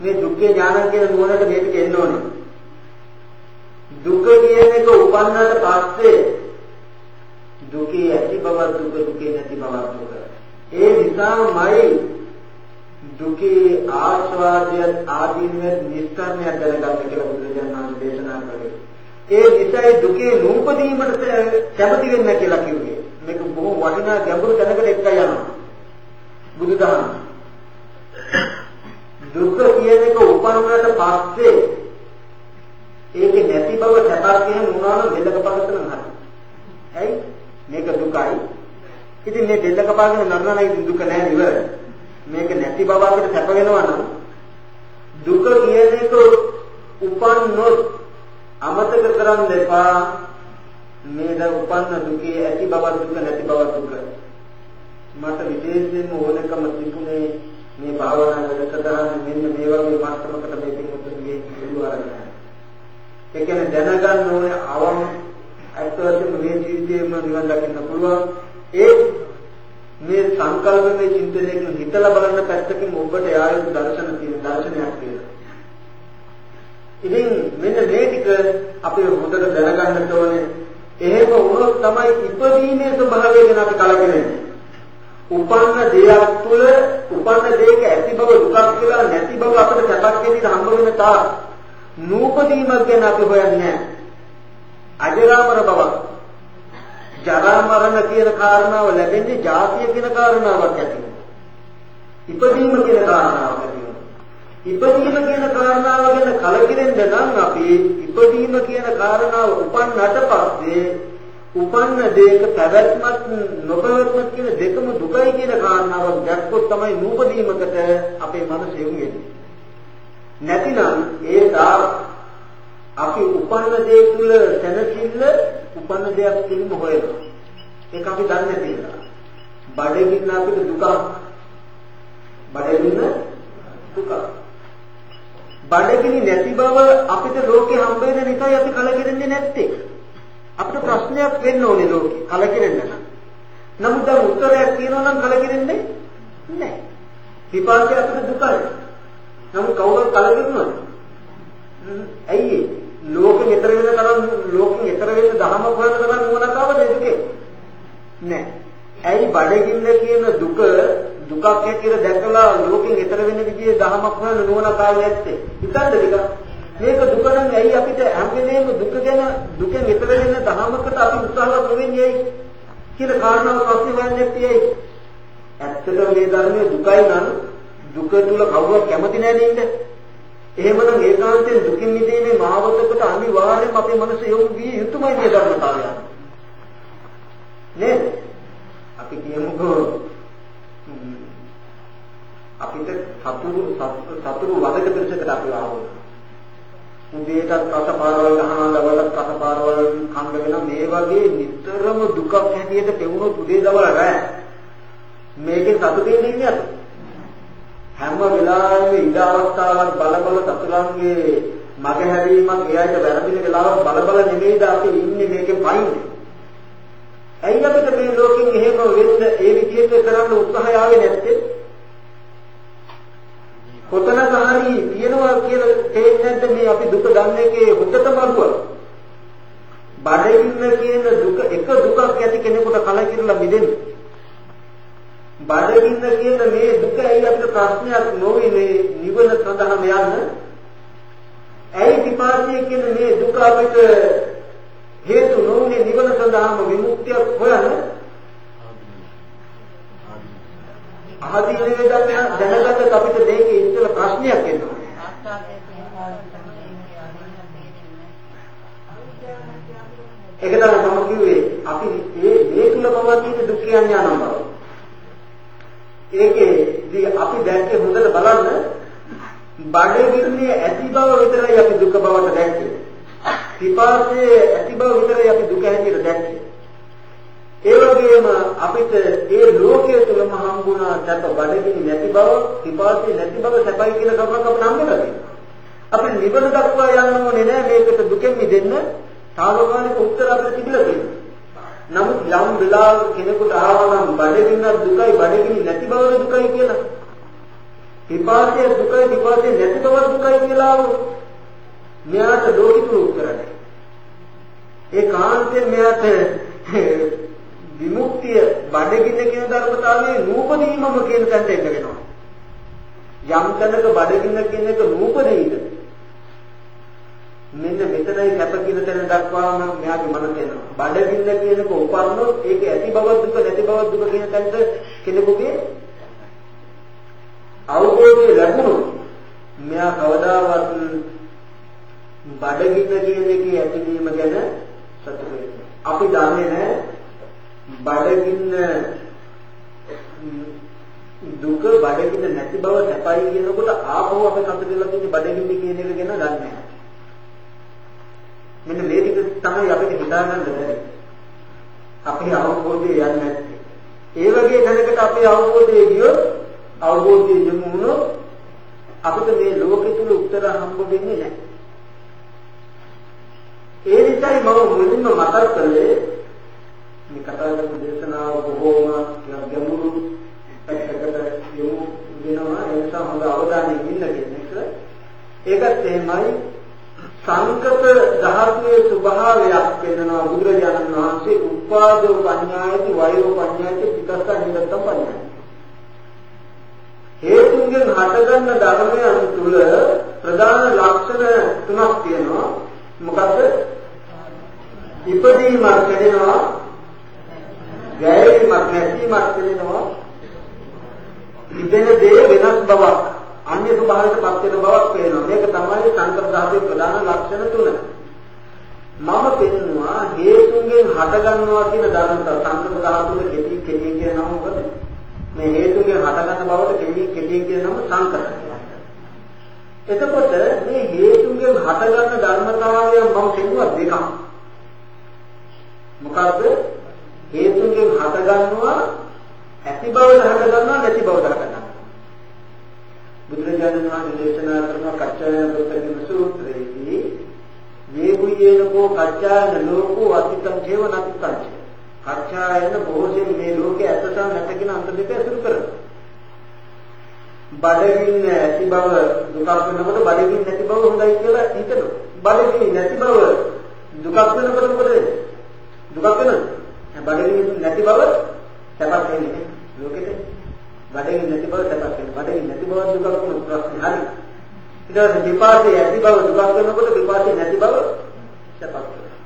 මේ දුක්ඛේ ඥාන කියන නුවණට මේක එන්න ඕනේ. දුක කියන එක උපන්නට පස්සේ දුකේ ඇති බව දුක දුකේ නැති බව දුක. ඒ නිසාමයි දුකේ ආස්වාදය ආදීනවේ නිස්කරණය කරගන්න කියලා බුදුරජාණන් වහන්සේ දේශනා කළේ. ඒ නිසයි දුකේ නූපදීමට කැමති වෙන්න කියලා කිව්වේ. මේක බොහෝ වටිනා ගැඹුරු තැනකට එක්ක යනවා. බුදුදහම. දුක කියන එක උපන්නට පස්සේ ඒකේ නැති බව සැපක් කියන මොනවාම දෙලක පහතන හරි. ඇයි? මේක දුකයි. ඉතින් මේ දෙලක පාගෙන නරනයි දුක නෑ ඉවර. මේක නැති බව අපිට සැප වෙනවා නම් දුක කියන එක උපන්නොත් අමතක කරන්න එපා. මේ ද උපන්න දුකේ ඇති බව දුක නැති බව දුක. මට විශේෂයෙන්ම ඕනකම තිබුණේ මේ භාවනා වැඩසටහන මෙන්න මේ වගේ මාත්‍රමකට මේ පිටුතුන්ගේ පිළිතුරු අරගෙන. ඒ කියන්නේ දැනගන්න ඕනේ අවම ඇත්ත වශයෙන්ම මේ ජීවිතේම නිවන් දකින්න පුළුවන්. ඒ මේ සංකල්පමය චින්තනයකින් හිතලා බලන්න පැත්තකින් ඔබට යායුතු දර්ශන තියෙන දර්ශනයක් තියෙනවා. ඉතින් මෙන්න මේ ටික අපි හොඳට දැනගන්නට ඕනේ. එහෙම වුණොත් තමයි ඉපදීමේ ස්වභාවය ගැන අපි කලකිරෙන්නේ. උපන්න දෙයක් තුළ උපන්න දෙයක ඇති බව දුකක් කියලා නැති බව අපිට සැපක් විදිහට හම්බ වෙන තාක් නූපදීමක් ගැන අපි හොයන්නේ අජරාමර බවක් ජරා මරණ කියන කාරණාව ලැබෙන්නේ ජාතිය කියන කාරණාවක් ඇතිව. ඉපදීම කියන කාරණාවක් ඇතිව. ඉපදීම කියන කාරණාව ගැන කලකිරෙන්න නම් අපි ඉපදීම කියන කාරණාව උපන්නට පස්සේ උපන්න දෙයක පැවැත්මක් නොපැවැත්මක් කියන දෙකම දුකයි කියන කාරණාවක් දැක්කොත් තමයි නූපදීමකට අපේ මනස යොමු වෙන්නේ. නැතිනම් ඒ තා අපි උපන්න දේ තුල සැනසෙල්ල උපන්න දෙයක් කිලිම හොයනවා. ඒක අපි දන්නේ නැති නිසා. බඩගින්න අපිට දුකක්. බඩගින්න දුකක්. බඩගිනි නැති බව අපිට ලෝකේ හම්බ වෙන නිසා අපි කලකිරෙන්නේ නැත්තේ. අපිට ප්‍රශ්නයක් වෙන්න ඕනේ ලෝකේ කලකිරෙන්න නම්. නමුත් දැන් උත්තරයක් තියෙනවා නම් කලකිරෙන්නේ නැහැ. විපාකය අපිට දුකයි. නමුත් කවුරුත් කලකිරුණාද? ඇයි ලෝකෙ ඈතර වෙන තරම් ලෝකෙ ඈතර වෙන ධර්ම හොයන තරම් නුවණක් ආවද ඒකේ? නෑ. ඇයි බඩගින්න කියන දුක දුකක් කියලා දැකලා ලෝකෙ ඈතර වෙන විදිහේ ධර්මයක් හොයන නුවණක් ආවේ නැත්තේ? හිතන්න ටික. මේක දුක නම් ඇයි අපිට හැම වෙලේම දුක ගැන දුකෙන් ඈතර වෙන්න දහමකට අපි උත්සාහවත් වෙන්නේ ඇයි කියලා කාරණාව පස්සේ හොයන්නේ ඇයි ඇත්තටම මේ ධර්මයේ දුකයි නම් දුක තුල කවුරුත් කැමති නැහැ නේද එහෙමනම් ඒකාන්තයෙන් දුකින් මිදීමේ මාවතකට අනිවාර්යයෙන්ම අපේ මනස යොමු විය යුතුමයි මේ ධර්මතාවය. නේද? අපි කියමුකෝ අපිට සතුරු සතුරු වදක පිළිසකට අපි ආවොත් උදේටත් කසපාරවල් ගහනවා දවල්ට කසපාරවල් කන්න වෙන මේ වගේ නිතරම දුකක් හැටියට පෙවුනොත් උදේ දවල් රැ මේකේ සතුටින් ඉන්නේ අපි. හැම වෙලාවෙම ඉඳ අවස්ථාවක් බල බල සතුරන්ගේ මග හැරීමක් එයාට වැරදින වෙලාවක් බල බල නෙමෙයිද අපි ඉන්නේ මේකෙන් පයින්නේ ඇයි අපිට මේ ලෝකෙන් එහෙම වෙන්න ඒ විදිහට කරන්න උත්සාහය ආවේ නැත්තේ කොතනක හරි තියනවා කියලා තේින්නේ නැද්ද මේ අපි දුක ගන්න එකේ හොද්දටම අරුව. බඩගින්න කියන දුක එක දුකක් ඇති කෙනෙකුට කලකිරලා මිදෙන්න. බඩගින්න කියන මේ දුක ඇයි අපිට ප්‍රශ්නයක් නොවේ මේ නිවන සඳහාම යන්න? ඇයි විපාකයේ කියන මේ දුක අපිට හේතු නොවුනේ නිවන සඳහාම විමුක්තිය හොයන්න? ආදීනේ දැනගත්ත අපිට මේකේ ඉස්සෙල්ලා ප්‍රශ්නයක් එනවා. ඒක තමයි මම කිව්වේ අපි මේ මේ තුල පවතින දුක් කියන්නේ අනම් බව. ඒකේ අපි දැක්කේ හොඳට බලන්න බඩගින්නේ ඇති බව විතරයි අපි දුක බවට දැක්කේ. පිපාසයේ ඇති බව විතරයි අපි දුක හැටියට දැක්කේ. ඒ වගේම අපිට ඒ ලෝකයේ තුලම හම්බුණා සැප බඩගිනි නැති බව, පිපාසය නැති බව සැපයි කියන කරුණක් අපිට හම්බෙලා අපිට නිවන දක්වා යන්න ඕනේ නෑ මේකට දුකෙන් මිදෙන්න. తాවකාලික උත්තර අපිට තිබිලා තියෙනවා. නමුත් යම් වෙලාවක කෙනෙකුට ආවනම් බඩගින්න දුකයි බඩගිනි නැති බව දුකයි කියලා. පිපාසය දුකයි පිපාසය නැති බව දුකයි කියලා මෙයාට ලෝකික උත්තර නැහැ. ඒ කාන්තෙන් මෙයාට විමුක්තිය බඩගින්න කියන ධර්මතාවයේ නූපදීමම කියන තැනට එන්න වෙනවා. යම් තැනක බඩගින්න කියන එක නූපදීද මෙන්න මෙතනයි කැප කියන තැන දක්වාම මෙයාගේ මනස එනවා. බඩගින්න කියනක උපන්නොත් ඒක ඇති බව දුක නැති බව දුක කියන තැනට කෙනෙකුගේ අවබෝධය ලැබුණොත් මෙයා කවදාවත් බඩගින්න කියන එකේ ඇතිවීම ගැන සතුටු වෙන්නේ. අපි දන්නේ නැහැ බඩගින්න දුක බඩගින්න නැති බව සැපයි කියනකොට ආපහු අපි සතුටුලා තියෙන බඩගින්න කියන එක ගැන දන්නේ නැහැ. මෙන්න මේ ටික තමයි අපිට හිතාගන්න බැහැ. අපේ අවබෝධය යන්නේ නැත්තේ. ඒ වගේ දැනකට අපේ අවබෝධය ගියොත් අවබෝධය යමු වුණොත් අපිට මේ ලෝකෙ තුල උත්තර හම්බ වෙන්නේ නැහැ. ඒ නිසායි මම මුලින්ම මතක් කළේ මේ කතා කරන දේශනාව බොහෝම ගැඹුරු පැත්තකට යොමු වෙනවා ඒ නිසා හොඳ අවධානයෙන් ඉන්න කියන එක. ඒකත් එහෙමයි සංකත ධාතුවේ ස්වභාවයක් වෙනවා බුදුරජාණන් වහන්සේ උපාදෝ පඤ්ඤායති වයෝ පඤ්ඤායති පිටස්ස නිරත්තම් පඤ්ඤායති. හේතුන්ගෙන් හටගන්න ධර්මයන් තුල ප්‍රධාන ලක්ෂණ තුනක් තියෙනවා. මොකද ඉපදීමක් වෙනවා ගැයීමක් නැතිවීමක් වෙනවා ඉදෙන දේ වෙනස් බවක් අන්‍ය ස්වභාවයකට පත් වෙන බවක් පේනවා. මේක තමයි සංකල්ප ධාතුවේ ප්‍රධාන ලක්ෂණ තුන. මම පෙන්නවා හේතුන්ගෙන් හටගන්නවා කියන ධර්මතාව සංකල්ප ධාතුවේ කෙටි කෙටි කියන නම මොකද? මේ හේතුන්ගෙන් හටගන්න බවට කෙටි කෙටි කියන නම සංකල්ප එතකොට මේ හේතුන්ගෙන් හටගන්න ධර්මතාවය මම පෙන්නවා දෙකක්. මොකද්ද? හේතුන්ගෙන් හට ගන්නවා ඇති බව හට ගන්නවා නැති බව හට ගන්නවා බුදුරජාණන් වහන්සේ දේශනා කරන කච්චායන පුත්‍රකින් සූත්‍රයේදී වේගුයේනකෝ කච්චායන ලෝකෝ අතිතං චේව නතිතං කච්චායන බොහෝසෙන් මේ ලෝකේ ඇත්තටම නැත කියන අන්ත දෙක අසුරු කරනවා. බඩගින්න ඇති බව දුකක් වෙනකොට බඩගින්න නැති බව හොඳයි කියලා හිතනවා. බඩගින්න නැති බව දුකක් වෙනකොට මොකද දුකක් වෙනවද? බඩගිනි නැති බව සැපක් වෙන්නේ ලෝකෙට බඩගිනි නැති බව සැපක් වෙන්නේ බඩගිනි නැති බව දුකක් වුණු ප්‍රශ්නේ හරි ඊට ඊට විපාකයේ ඇති බව දුකක් වෙනකොට විපාකයේ නැති බව සැපක් වෙනවා.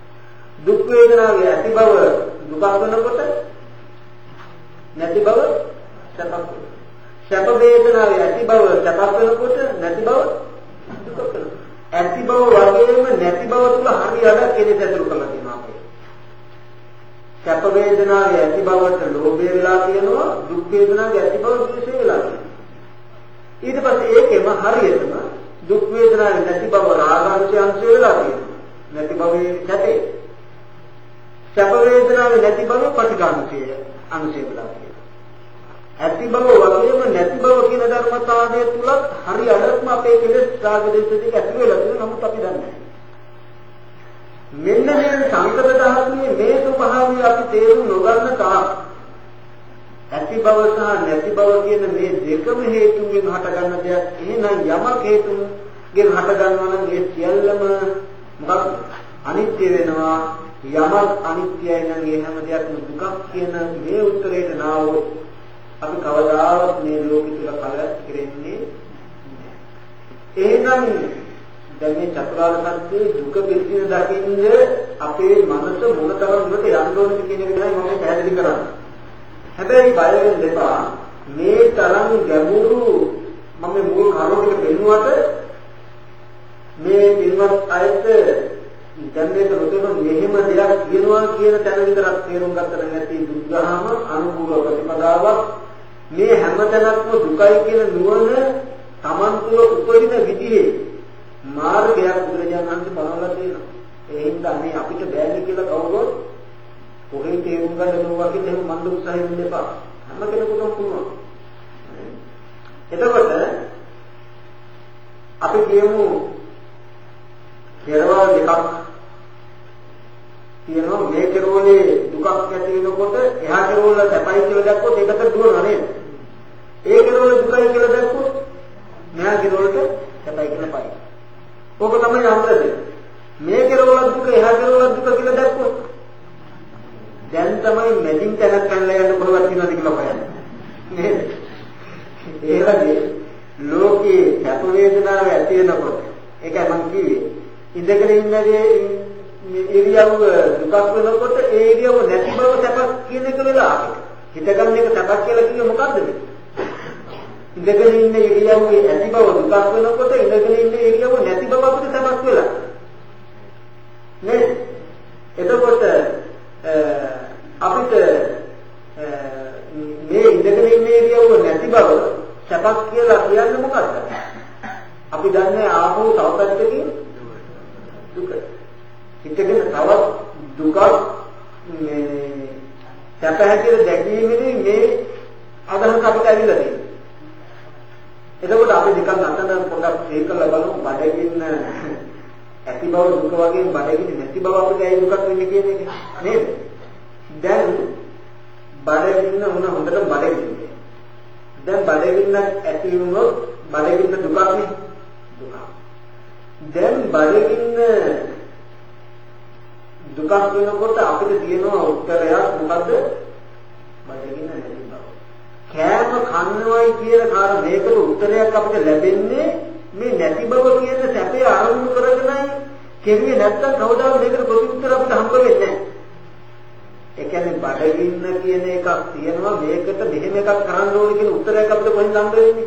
දුක් වේදනාවේ ඇති බව දුකක් වෙනකොට නැති බව සැපක් වෙනවා. සැප වේදනාවේ ඇති බව සැපක් වෙනකොට නැති බව දුකක් වෙනවා. ඇති බව වගේම නැති බව තුල හරියට කෙලෙස් ඇතුළු කරලා තියෙනවා අපේ. සැප වේදනාවේ ඇති බවට ලෝභය වෙලා තියෙනවා දුක් වේදනාවේ ඇති බව ද්වේෂය වෙලා තියෙනවා. ඊට පස්සේ ඒකෙම හරියටම දුක් වේදනාවේ නැති බව රාගාංශය අංශය වෙලා තියෙනවා. නැති භවයේ සැපේ. සැප වේදනාවේ නැති බව පටිඝාංශය අංශය වෙලා තියෙනවා. ඇති බව වගේම නැති බව කියන ධර්මතාවය තුලත් හරි අඩක්ම අපේ කෙලෙස් රාග දේශ දෙක ඇති වෙලා තියෙනවා. නමුත් අපි දන්නේ නැහැ. මෙන්න මේ සංකත ධාතුවේ මේ ස්වභාවය අපි තේරුම් නොගන්න තාක් ඇති බව සහ නැති බව කියන මේ දෙකම හේතුන්ගෙන් හටගන්න දෙයක්. එහෙනම් යමක් හේතුන්ගෙන් හටගන්නවා නම් ඒ සියල්ලම මොකක්ද? අනිත්‍ය වෙනවා. යමක් අනිත්‍යයි නම් ඒ හැම දෙයක්ම දුකක් කියන මේ උත්තරේට නාවෝ අපි කවදාවත් මේ ලෝකෙ තුල කල කෙරෙන්නේ එහෙනම් දැන් මේ චතුරාර්ය සත්‍යයේ දුක පිළිසින දකින්න අපේ මනස මොනතරම් දුරට යන්න ඕනද කියන එක තමයි මම පැහැදිලි කරන්නේ. හැබැයි බය වෙන්න එපා. මේ තරම් ගැඹුරු මම මුල් කරුණු ටික පෙන්නුවට මේ පින්වත් අයත් දැන් මේක නොතේරුම් මෙහෙම දෙයක් කියනවා කියන තැන විතරක් තේරුම් ගන්නට නැති බුද්ධහම අනුකූල ප්‍රතිපදාවක් මේ හැමතැනක්ම දුකයි කියන නුවණ Taman තුල උපදින විදිහේ මාර්ගයක් බුදුරජාණන් වහන්සේ බලලා තියෙනවා. ඒ හින්දා මේ අපිට බෑනේ කියලා කවුරුත් කොහෙන් තේරුම් ගන්න ඕවා කියන එහෙම මන්ද උත්සාහය වෙන්න එපා. හැම කෙනෙකුටම පුළුවන්. එතකොට අපි කියමු කෙරවල් දෙකක් තියෙනවා මේ කෙරවලේ දුකක් ඇති වෙනකොට එහා කෙරවල සැපයි කියලා දැක්කොත් ඒකට දුවනවා නේද? ඒ කෙරවල දුකයි කියලා දැක්කොත් මෙහා කෙරවලට සැපයි කියලා පයි. ඕක තමයි අන්තරද. මේ කෙරවල දුක එහා කෙරවල දුක කියලා දැක්කොත් දැන් තමයි මැදින් තැනක් පැනලා යන්න පුළුවන් කියනවාද කියලා හොයන්නේ. නේද? ඒ වගේ ලෝකේ සැප වේදනාව ඇති වෙනකොට ඒකයි මම කිව්වේ. ඉඳගෙන ඉන්නදී ඉරියව්ව දුකක් වෙනකොට ඒ ඉරියව්ව නැති බව සැපක් කියන එක වෙලා හිතගන්න එක සැපක් කියලා කිව්වේ මොකද්ද මේ? ඉඳගෙන ඉන්න ඉරියව්වේ ඇති බව දුකක් වෙනකොට ඉඳගෙන ඉන්න ඉරියව්ව නැති බව අපිට සැපක් වෙලා. නේද? එතකොට අපිට මේ ඉඳගෙන ඉන්න ඉරියව්ව නැති බව සැපක් කියලා කියන්නේ මොකද්ද? අපි දන්නේ ආපහු තව පැත්තකින් දුක. හිතගෙන තවත් දුකක් මේ සැප හැටියට දැකීමේදී මේ අදහස අපිට ඇවිල්ලා තියෙනවා. එතකොට අපි නිකන් අතන පොඩක් ඒකලා බලමු බඩගින්න ඇති බව දුක වගේ බඩගින්න නැති බව අපිට ඇයි දුකක් වෙන්නේ කියන එක නේද? දැන් බඩගින්න වුණ හොඳට බඩගින්න. දැන් බඩගින්න ඇති වුණොත් බඩගින්න දුකක් නේ. දුක. දැන් බඩගින්න දුකක් වෙනකොට අපිට තියෙනවා උත්තරයක් මොකද්ද? බඩගින්න නැති බව. කෑම කන්නවයි කියන කාරණේකට උත්තරයක් අපිට ලැබෙන්නේ මේ නැති බව කියන සැපේ ආරම්භ කරගෙනයි කෙරුවේ නැත්තම් කවදාවත් මේකට ප්‍රතිඋත්තර අපිට හම්බ වෙන්නේ නැහැ. ඒ කියන්නේ බඩගින්න කියන එකක් තියෙනවා මේකට මෙහෙම එකක් කරන්න ඕනේ කියන උත්තරයක් අපිට කොහෙන්ද හම්බ වෙන්නේ?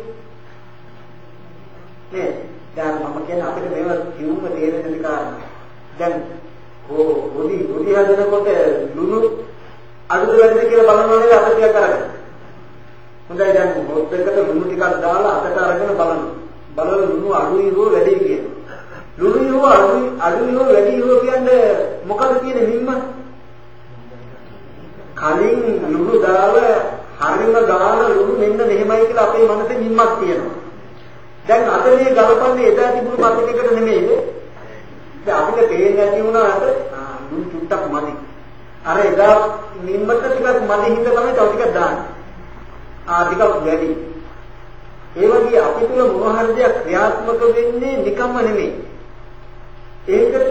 නේද? දැන් මම කියන්නේ අපිට මේව කිව්වම තේරෙන්නේ කාරණා. දැන් ඕ පොඩි පොඩි හදනකොට ලුණු අඩුද වැඩිද කියලා බලනවා නේද අපිට ටිකක් අරගෙන. හොඳයි දැන් මොකද එකට ලුණු ටිකක් දාලා අතට අරගෙන බලන්න. බලන ලුණු අඩුයි හෝ වැඩි කියලා. ලුණු හෝ අඩුයි අඩුයි හෝ වැඩි හෝ කියන්නේ මොකද කියන්නේ නිම්ම? කලින් ලුණු දාලා හරිම ගාන ලුණු මෙන්න මෙහෙමයි කියලා අපේ මනසේ නිම්මක් තියෙනවා. දැන් අද මේ ගලපන්නේ එදා තිබුණු පත්තිකට නෙමෙයිද? දැන් අපිට පේන්නේ නැති වුණාට ලුණු චුට්ටක් මදි. අර එදා නිම්මට ටිකක් මදි හින්දා තමයි තව ටිකක් දාන්නේ. ආ ටිකක් වැඩි. ඒ වගේ අපි තුල මොන හරි දෙයක් ක්‍රියාත්මක වෙන්නේ නිකම්ම නෙමෙයි. ඒකට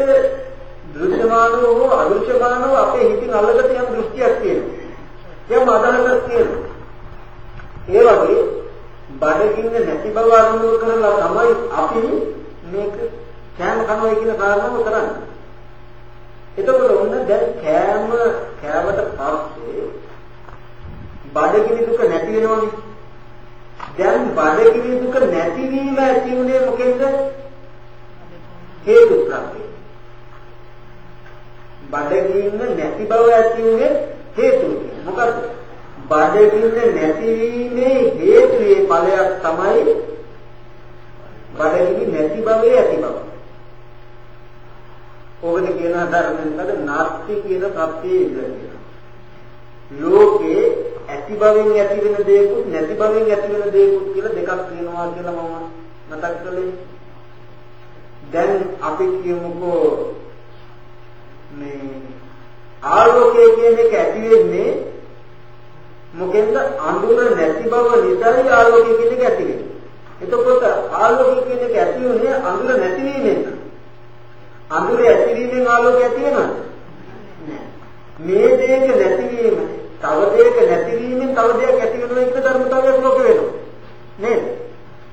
දෘශ්‍යමානව හෝ අදෘශ්‍යමානව අපේ හිතින් අල්ලගත යම් දෘෂ්ටියක් තියෙනවා. යම් අදහසක් තියෙනවා. ඒ වගේ බඩගින්න නැති බව අනුමත කරලා තමයි අපි මේක කෑම කනවා කියන කාරණාව කරන්නේ. එතකොට ඔන්න දැන් කෑම කෑවට පස්සේ බඩගිනි දුක නැති වෙනවනේ. දැන් බඩගිනි දුක නැතිවීම ඇති උනේ මොකෙන්ද? හේතු ප්‍රත්‍යය. බඩගින්න නැති බව ඇති උනේ හේතු. මොකද බඩගින්න නැතිවීමේ හේතුයේ ඵලයක් තමයි බඩගිනි නැති භවයේ ඇති බව. ඕකට කියන ධර්මයෙන් මොකද නාස්ති කියන ප්‍රත්‍යය ඉඳලා ලෝකේ ඇති භවෙන් ඇති වෙන දේකුත් නැති භවෙන් ඇති වෙන දේකුත් කියලා දෙකක් තියෙනවා කියලා මම මතක් කළේ. දැන් අපි කියමුකෝ මේ ආලෝකය කියන එක ඇති වෙන්නේ මොකෙන්ද අඳුර නැති බව නිසායි ආලෝකය කියන එක ඇති වෙන්නේ. එතකොට ආලෝකය කියන එක ඇති වෙන්නේ අඳුර නැතිවීමෙන්. අඳුර ඇතිවීමෙන් ආලෝකය ඇති වෙනවද? මේ දෙයක නැතිවීම, තව දෙයක නැතිවීමෙන් තව දෙයක් ඇති වෙනවා කියන ධර්මතාවයක් ලෝක වෙනවා. නේද?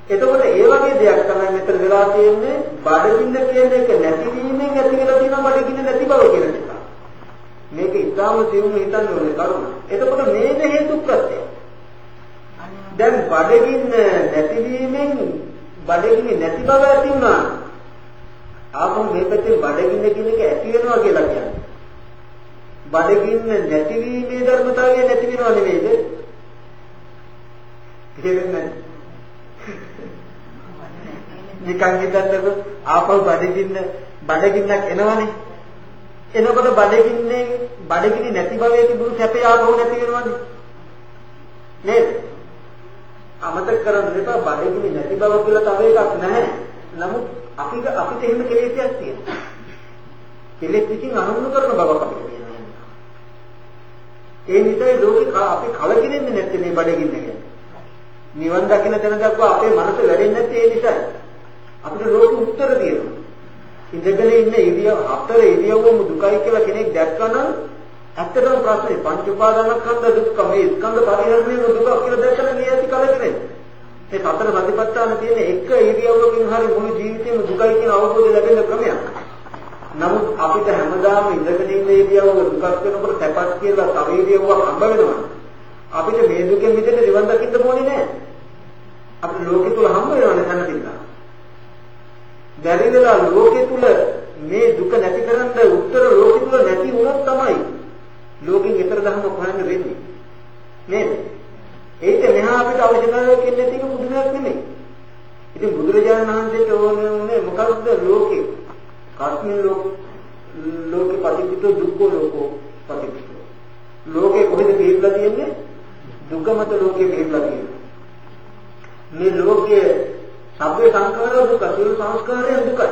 එතකොට ඒ වගේ දෙයක් තමයි මෙතන වෙලා තියෙන්නේ බඩගින්න කියන එක නැතිවීමෙන් ඇති වෙලා තියෙනවා බඩගින්න නැති බව කියන එක. මේක ඉතාම සියුම් හිතන්න ඕනේ කරුණ. එතකොට මේක හේතු ප්‍රත්‍යය. දැන් බඩගින්න නැතිවීමෙන් බඩගින්න නැති බව ඇති වුණා. ආපහු මේ පැත්තේ බඩගින්න කියන එක ඇති වෙනවා කියලා කියන්නේ. බඩගින්න නැතිවීමේ ධර්මතාවය නැති වෙනව නෙමෙයිද? තේරෙන්නේ නිකන් හිතන්නකො ආපහු බඩගින්න බඩගින්නක් එනවනේ. එනකොට බඩගින්නේ බඩගිනි නැති භවයේ තිබුණු සැපේ ආපහු නැති වෙනවනේ. නේද? අමතක කරන්න එපා බඩගිනි නැති බව කියලා තව එකක් නැහැ. නමුත් අපි අපිට එහෙම කෙලෙසයක් තියෙනවා. කෙලෙස් විසින් අනුමුණු කරන බවක් අපිට තියෙනවා. ඒ නිසායි ලෝකේ අපි කලකිරෙන්නේ නැත්තේ මේ බඩගින්න ගැන. නිවන් දකින්න තැන දක්වා අපේ මනස වැඩෙන්නේ නැත්තේ ඒ නිසායි. අපිට ලෝකෙ උත්තර තියෙනවා. ඉඳගෙන ඉන්න ඉරියව් හතර ඉරියව්වම දුකයි කියලා කෙනෙක් දැක්කනම් ඇත්තටම ප්‍රශ්නේ පංච උපාදානස්කන්ධ දුක්ඛ මේ ස්කන්ධ පරිහරණය දුක කියලා දැක්කම මේ ඇති කලකිරෙන්නේ. ඒ සතර සතිපට්ඨාන තියෙන එක ඉරියව්වකින් හරි මුළු ජීවිතේම දුකයි කියන අවබෝධය ලැබෙන ක්‍රමයක්. නමුත් අපිට හැමදාම ඉඳගෙන ඉන්න ඉරියව්ව දුකක් වෙනකොට සැපක් කියලා තව ඉරියව්වක් හම්බ වෙනවා. අපිට මේ දුකෙන් මිදෙන්න නිවන් දකින්න ඕනේ නැහැ. අපිට ලෝකෙ තුල හම්බ වෙනවනේ දැනගන්න. බැරි වෙලා ලෝකෙ තුල මේ දුක නැති කරන්න උත්තර ලෝකෙ තුල නැති වුණොත් තමයි ලෝකෙන් ඈතර ධර්ම හොයන්න වෙන්නේ. නේද? ඒක මෙහා අපිට අවශ්‍යතාවයක් ඉන්නේ තියෙන බුදුනක් නෙමෙයි. ඉතින් බුදුරජාණන් වහන්සේට ඕනේ උනේ මොකක්ද ලෝකෙ? කස්මින් ලෝක ලෝකෙ පටිච්ච දුක්ඛ ලෝකෝ පටිච්ච. ලෝකෙ කොහෙද පිළිබලා තියෙන්නේ? දුකමත ලෝකෙ පිළිබලා තියෙන්නේ. මේ ලෝකයේ සබ්බේ සංඛාර දුක සියලු සංස්කාරයන් දුකයි.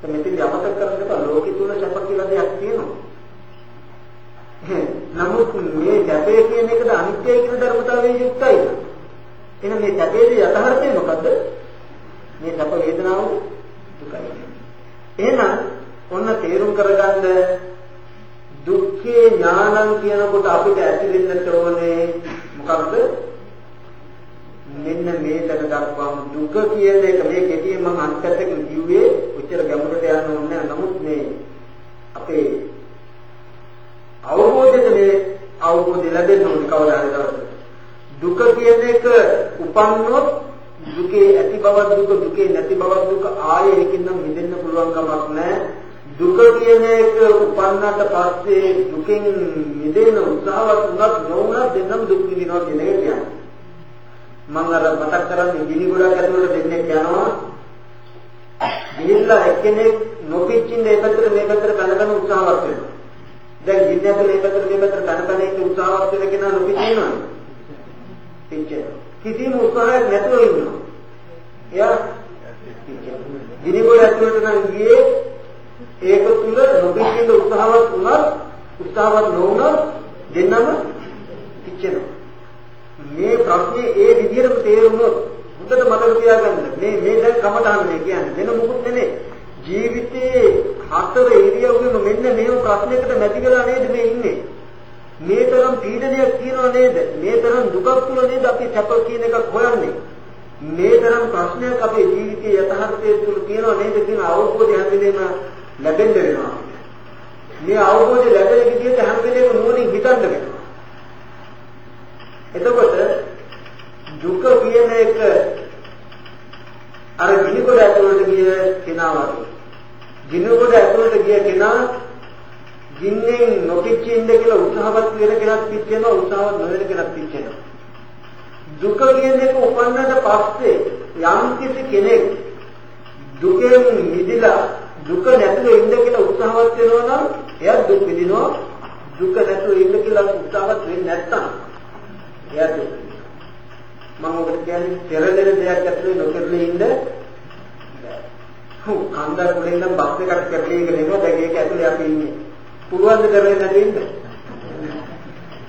දැන් මෙතන යමතක් කරන්න එපා ලෝකෙ තුල සැප කියලා දෙයක් තියෙනවා. නමුත් මේ සැපේ කියන එකද අනිත්‍යයි කියන ධර්මතාවයෙන් යුක්තයි. එහෙනම් මේ සැපේදී යථාර්ථය මොකද්ද? මේ සැප වේදනාව දුකයි. එහෙනම් ඔන්න තේරුම් කරගන්න දුක්ඛේ ඥානං කියනකොට අපිට ඇති වෙන්නට ඕනේ මොකක්ද? මෙන්න මේ තැන දක්වාම දුක කියන එක මේ කෙටියෙන් මම අන්තයෙන් කිව්වේ ඔච්චර ගැඹුරට යන්න ඕනේ නමුත් මේ අපේ අවබෝධයට මේ අවබෝධය ලැබෙන්න ඕනේ කවදා හරි දවසක. දුක කියන එක උපන්නොත් දුකේ ඇති බව දුක දුකේ නැති බව දුක ආයේ එකකින් නම් මිදෙන්න පුළුවන් කමක් නැහැ. දුක කියන එක උපන්නට පස්සේ දුකෙන් මිදෙන්න උත්සාහවත් වුණත් නොවුණත් දෙන්නම දුක් විඳිනවා කියන එක කියන්නේ. මම අර මතක් කරන්නේ ගිනි ගොඩක් ඇතුළට දෙන්නේ යනවා. ගිහිල්ලා එක්කෙනෙක් නොපිච්චින්න මේ පැත්තට මේ පැත්තට පැනගෙන උත්සාහවත් වෙනවා. දැන් ගින්න ඇතුළේ මේ පැත්තට මේ පැත්තට පැන පැන ඉන්න උත්සාහවත් වෙන කෙනා නොපිච්චිනවද? පිච්චෙනවා. කිසිම උත්සාහයක් නැතුව ඉන්නවා. එයා ගිනි ගොඩ ඇතුළට නම් ගියේ ඒක තුල නොපිච්චින්න උත්සාහවත් වුණත් උත්සාහවත් නොවුණත් දෙන්නම පිච්චෙනවා. මේ ප්‍රශ්නේ ඒ විදිහටම තේරුනොත් හොඳට මතක තියාගන්න. මේ මේ දැන් කමටහන් මේ කියන්නේ වෙන මොකුත් නෙමෙයි. ජීවිතේ හතර ඉරියව්වෙම මෙන්න මේ ප්‍රශ්නයකට නැති වෙලා නේද මේ ඉන්නේ? මේ තරම් පීඩනයක් තියෙනව නේද? මේ තරම් දුකක් තුල නේද අපි සැප කියන එකක් හොයන්නේ? මේ තරම් ප්‍රශ්නයක් අපේ ජීවිතයේ යථාර්ථයේ තුල තියෙනව නේද කියන අවබෝධය හැම වෙලේම ලැබෙන්න වෙනවා. මේ අවබෝධය ලැබෙන විදිහට හැම වෙලේම නුවණින් හිතන්න වෙනවා. එතකොට දුක කියන එක අර ගිනිගොඩ ඇතුළට ගිය කෙනා වගේ. ගිනිගොඩ ඇතුළට ගිය කෙනා ගින්නෙන් නොපිච්ච ඉන්න කියලා උත්සාහවත් වෙන කෙනක් පිච්චෙනවා උත්සාහවත් නොවන කෙනක් පිච්චෙනවා. දුක කියන එක උපන්නට පස්සේ යම් කිසි කෙනෙක් දුකෙන් මිදලා දුක නැතුව ඉන්න කියලා උත්සාහවත් වෙනවා නම් එයා දුක් විඳිනවා දුක නැතුව ඉන්න කියලා උත්සාහවත් වෙන්නේ නැත්තම් එයා දුක් මම ඔබට කියන්නේ පෙරදෙන දෙයක් ඇතුලේ නොකරලා ඉන්න හු කන්දර වලින් නම් බස් එකක් කරලා ඉගෙන ඉන්නවා දැන් ඒක ඇතුලේ අපි ඉන්නේ. පුළුවන් ද කරන්නේ නැති ඉන්න?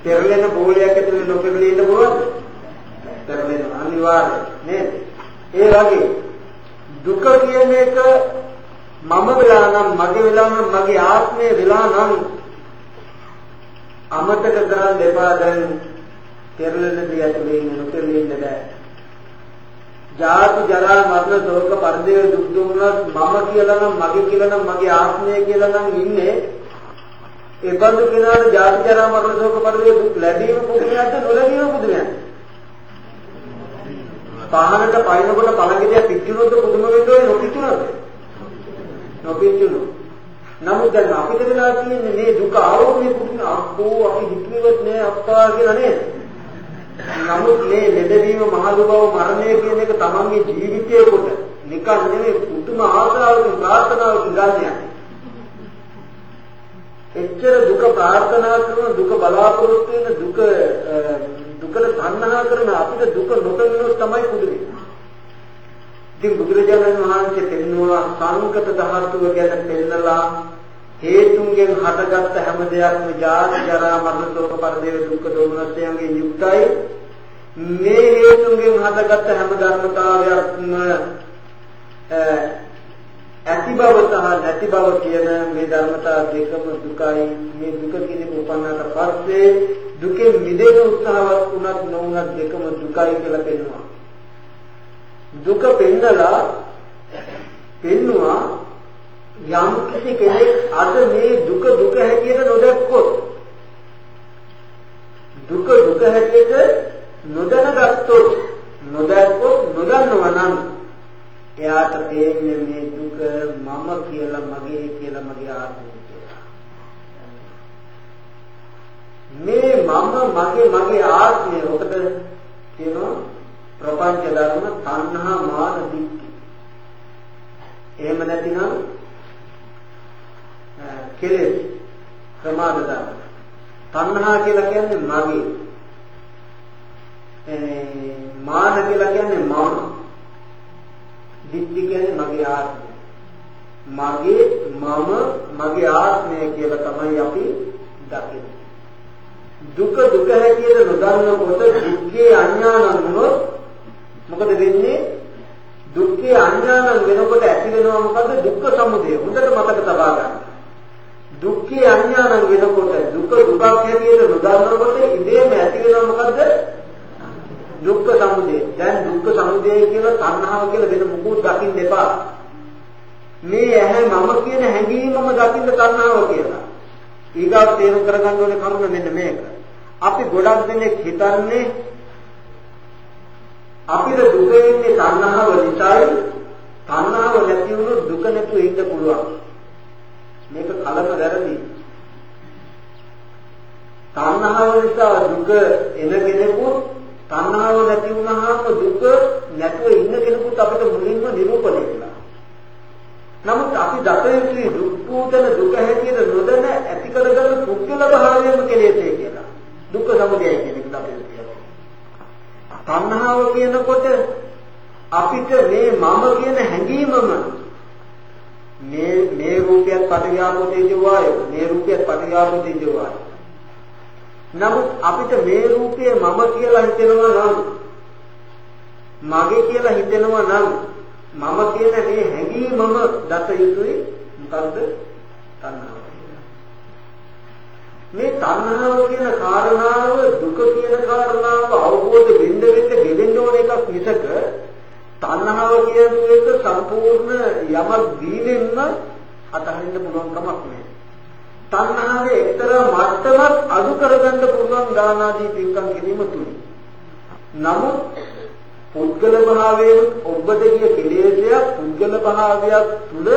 පෙරලෙන බෝලයක් ඇතුලේ නොකරලා ඉන්න පුළුවන්ද? පෙරලෙන අනිවාර්ය නේද? ඒ වගේ දුක කියන එක මම වෙලා නම් මගේ වෙලා නම් මගේ ආත්මය වෙලා නම් අමතක කරන් දෙපා දැන්. පෙරලෙන දේ ඇතුලේ ඉන්න නොපෙරලෙන්න බෑ. ජාති ජරා මරණ ශෝක පරිදේ දුක් දුන්නත් මම කියලා නම් මගේ කියලා නම් මගේ ආත්මය කියලා නම් ඉන්නේ ඒ බඳු කෙනාට ජාති ජරා මරණ ශෝක පරිදේ දුක් ලැබීම පුදුමයක්ද නොලැබීම පුදුමයක්ද? පහනට පයින්කොට පළඟිරිය පිච්චුනොත් පුදුම වෙන්නේ නොපිච්චුනොත් නොපිච්චුනොත් නමුත් දැන් අපිට වෙලා තියෙන්නේ මේ දුක ආවොත් මේ පුදුම අක්කෝ අපි හිතුවේවත් නෑ අප්පා කියලා නේද නමුත් මේ ලෙඩවීම මහලු බව මරණය කියන එක තමන්ගේ ජීවිතයේ කොට නිකන් නෙමෙයි පුදුම ආශාවකින් ප්‍රාර්ථනාවකින් ගන්න එච්චර දුක ප්‍රාර්ථනා කරන දුක බලාපොරොත්තු වෙන දුක දුකට තණ්හා කරන අපිට දුක නොපෙනෙනොත් තමයි පුදුමයි. ඉතින් බුදුරජාණන් වහන්සේ පෙන්වුවා සංකත ධාතුව ගැන පෙන්නලා හේතුන්ගෙන් හටගත්ත හැම දෙයක්ම ජාති ජරා මරණ ශෝක පරිදේව දුක්ඛ දෝමනස්යන්ගෙන් යුක්තයි. මේ හේතුන්ගෙන් හටගත්ත හැම ධර්මතාවයක්ම ඇති බව සහ නැති බව කියන මේ ධර්මතා දෙකම දුකයි. මේ දුක කියන එක උපන්නාට පස්සේ දුකෙන් මිදෙන්න උත්සාහවත් වුණත් නොවුණත් දෙකම දුකයි කියලා පෙන්වනවා දුක පෙන්නලා පෙන්නවා යම් කිසි කෙනෙක් අද මේ දුක දුක හැටියට නොදැක්කොත් දුක දුක හැටියට නොදැනගත්තොත් නොදැක්කොත් නොදන්නවා නම් එයාට තේන්නේ මේ දුක මම කියලා මගේ කියලා මගේ ආත්මය කියලා. මේ මම මගේ මගේ ආත්මය ඔකට කියනවා ප්‍රපංච ධර්ම තණ්හා මාන දික්ටි. එහෙම නැතිනම් කෙලෙස් ප්‍රමාද ධර්ම. තණ්හා කියලා කියන්නේ මගේ. මාන කියලා කියන්නේ මම. දික්ටි කියන්නේ මගේ ආත්මය. මගේ මම මගේ ආත්මය කියලා තමයි අපි දකින්නේ. දුක දුක හැටියට නොදන්නකොට දුක්ඛේ අඥානං වුණොත් මොකද වෙන්නේ? දුක්ඛේ අඥානං වෙනකොට ඇති වෙනවා මොකද? දුක්ඛ සමුදය. හොඳට මතක තබා ගන්න. දුක්ඛේ අඥානං වෙනකොට දුක දුකක් හැටියට නොදන්නකොට ඉබේම ඇති වෙනවා මොකද? දුක්ඛ සමුදය. දැන් දුක්ඛ සමුදය කියලා තණ්හාව කියලා වෙන මොකුත් දකින්න එපා. මේ ඇහැ මම කියන හැඟීමම දකින්න තණ්හාව කියලා. ඊගාව තේරුම් කරගන්න ඕනේ කරුණ මෙන්න මේක. අපි ගොඩක් දෙනෙක් හිතන්නේ අපිට දුක එන්නේ තණ්හාව නිසායි. තණ්හාව නැති වුණොත් දුක නැතුව ඉන්න පුළුවන්. මේක කලම වැරදි. තණ්හාව නිසා දුක එන කෙනෙකුත් තණ්හාව නැති වුණාම දුක නැතුව ඉන්න කෙනෙකුට අපිට මුලින්ම නිරූපණය වෙනවා. නමුත් අපි දත යුතුයි දුක්ඛෝතන දුක හැටියට නොදැන ඇති කරගන්න පුද්ගල භාවයෙන්ම කෙලෙසේ කියලා. දුක්ඛ සමුදය කියන එක අපි කියනවා. තණ්හාව කියනකොට අපිට මේ මම කියන හැඟීමම මේ මේ රූපයත් පටිඝාපෝ තේජෝ වායෝ මේ රූපයත් පටිඝාපෝ තේජෝ වායෝ නමුත් අපිට මේ රූපය මම කියලා හිතෙනවා නම් මගේ කියලා හිතෙනවා නම් මම කියන මේ හැඟීමම දත යුතුයි. මොකද්ද? තණ්හාව මේ තණ්හාව කියන කාරණාව දුක කියන කාරණාව අවබෝධ වෙන්න වෙන්න ගෙවෙන්න ඕන එකක් මිසක තණ්හාව කියන එක සම්පූර්ණ යමක් දීලෙන්න අතහරින්න පුළුවන් කමක් නෑ. තණ්හාවේ එක්තරා මට්ටමක් අඩු කරගන්න පුළුවන් දාන ආදී පින්කම් කිරීම තුලින්. නමුත් පුද්ගල භාවයෙන් ඔබට ගිය කෙලෙසයක් පුද්ගල භාවයක් තුල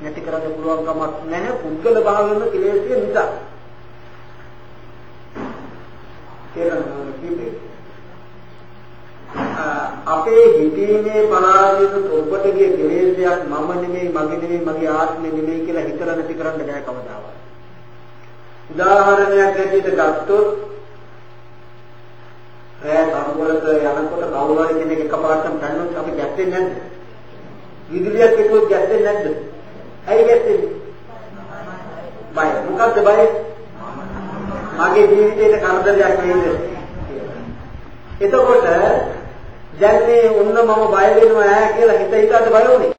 නැති කරන්න පුළුවන් කමක් නැහැ පුද්ගල භාවයෙන්ම කෙලෙසිය නිසා. තේරෙනවද කිව්වේ? අපේ හිතීමේ පරාජිත ඔබට ගිය කෙලෙසයක් මම නෙමෙයි මගේ නෙමෙයි මගේ ආත්මෙ නෙමෙයි කියලා හිතලා නැති කරන්න බෑ කවදාවත්. උදාහරණයක් ඇටියට ගත්තොත් රෑ සම්බරක යනකොට කවුරු හරි කෙනෙක් එකපාරටම පැනනොත් අපි ගැස්සෙන්නේ නැද්ද? විදුලියක් එක්කවත් ගැස්සෙන්නේ නැද්ද? ඇයි ගැස්සෙන්නේ? බය. මොකද්ද බය? මගේ ජීවිතේට කරදරයක් වෙයිද? එතකොට දැන් මේ ඔන්න මම බය වෙනවා ඈ කියලා හිත හිතට බය වුනේ.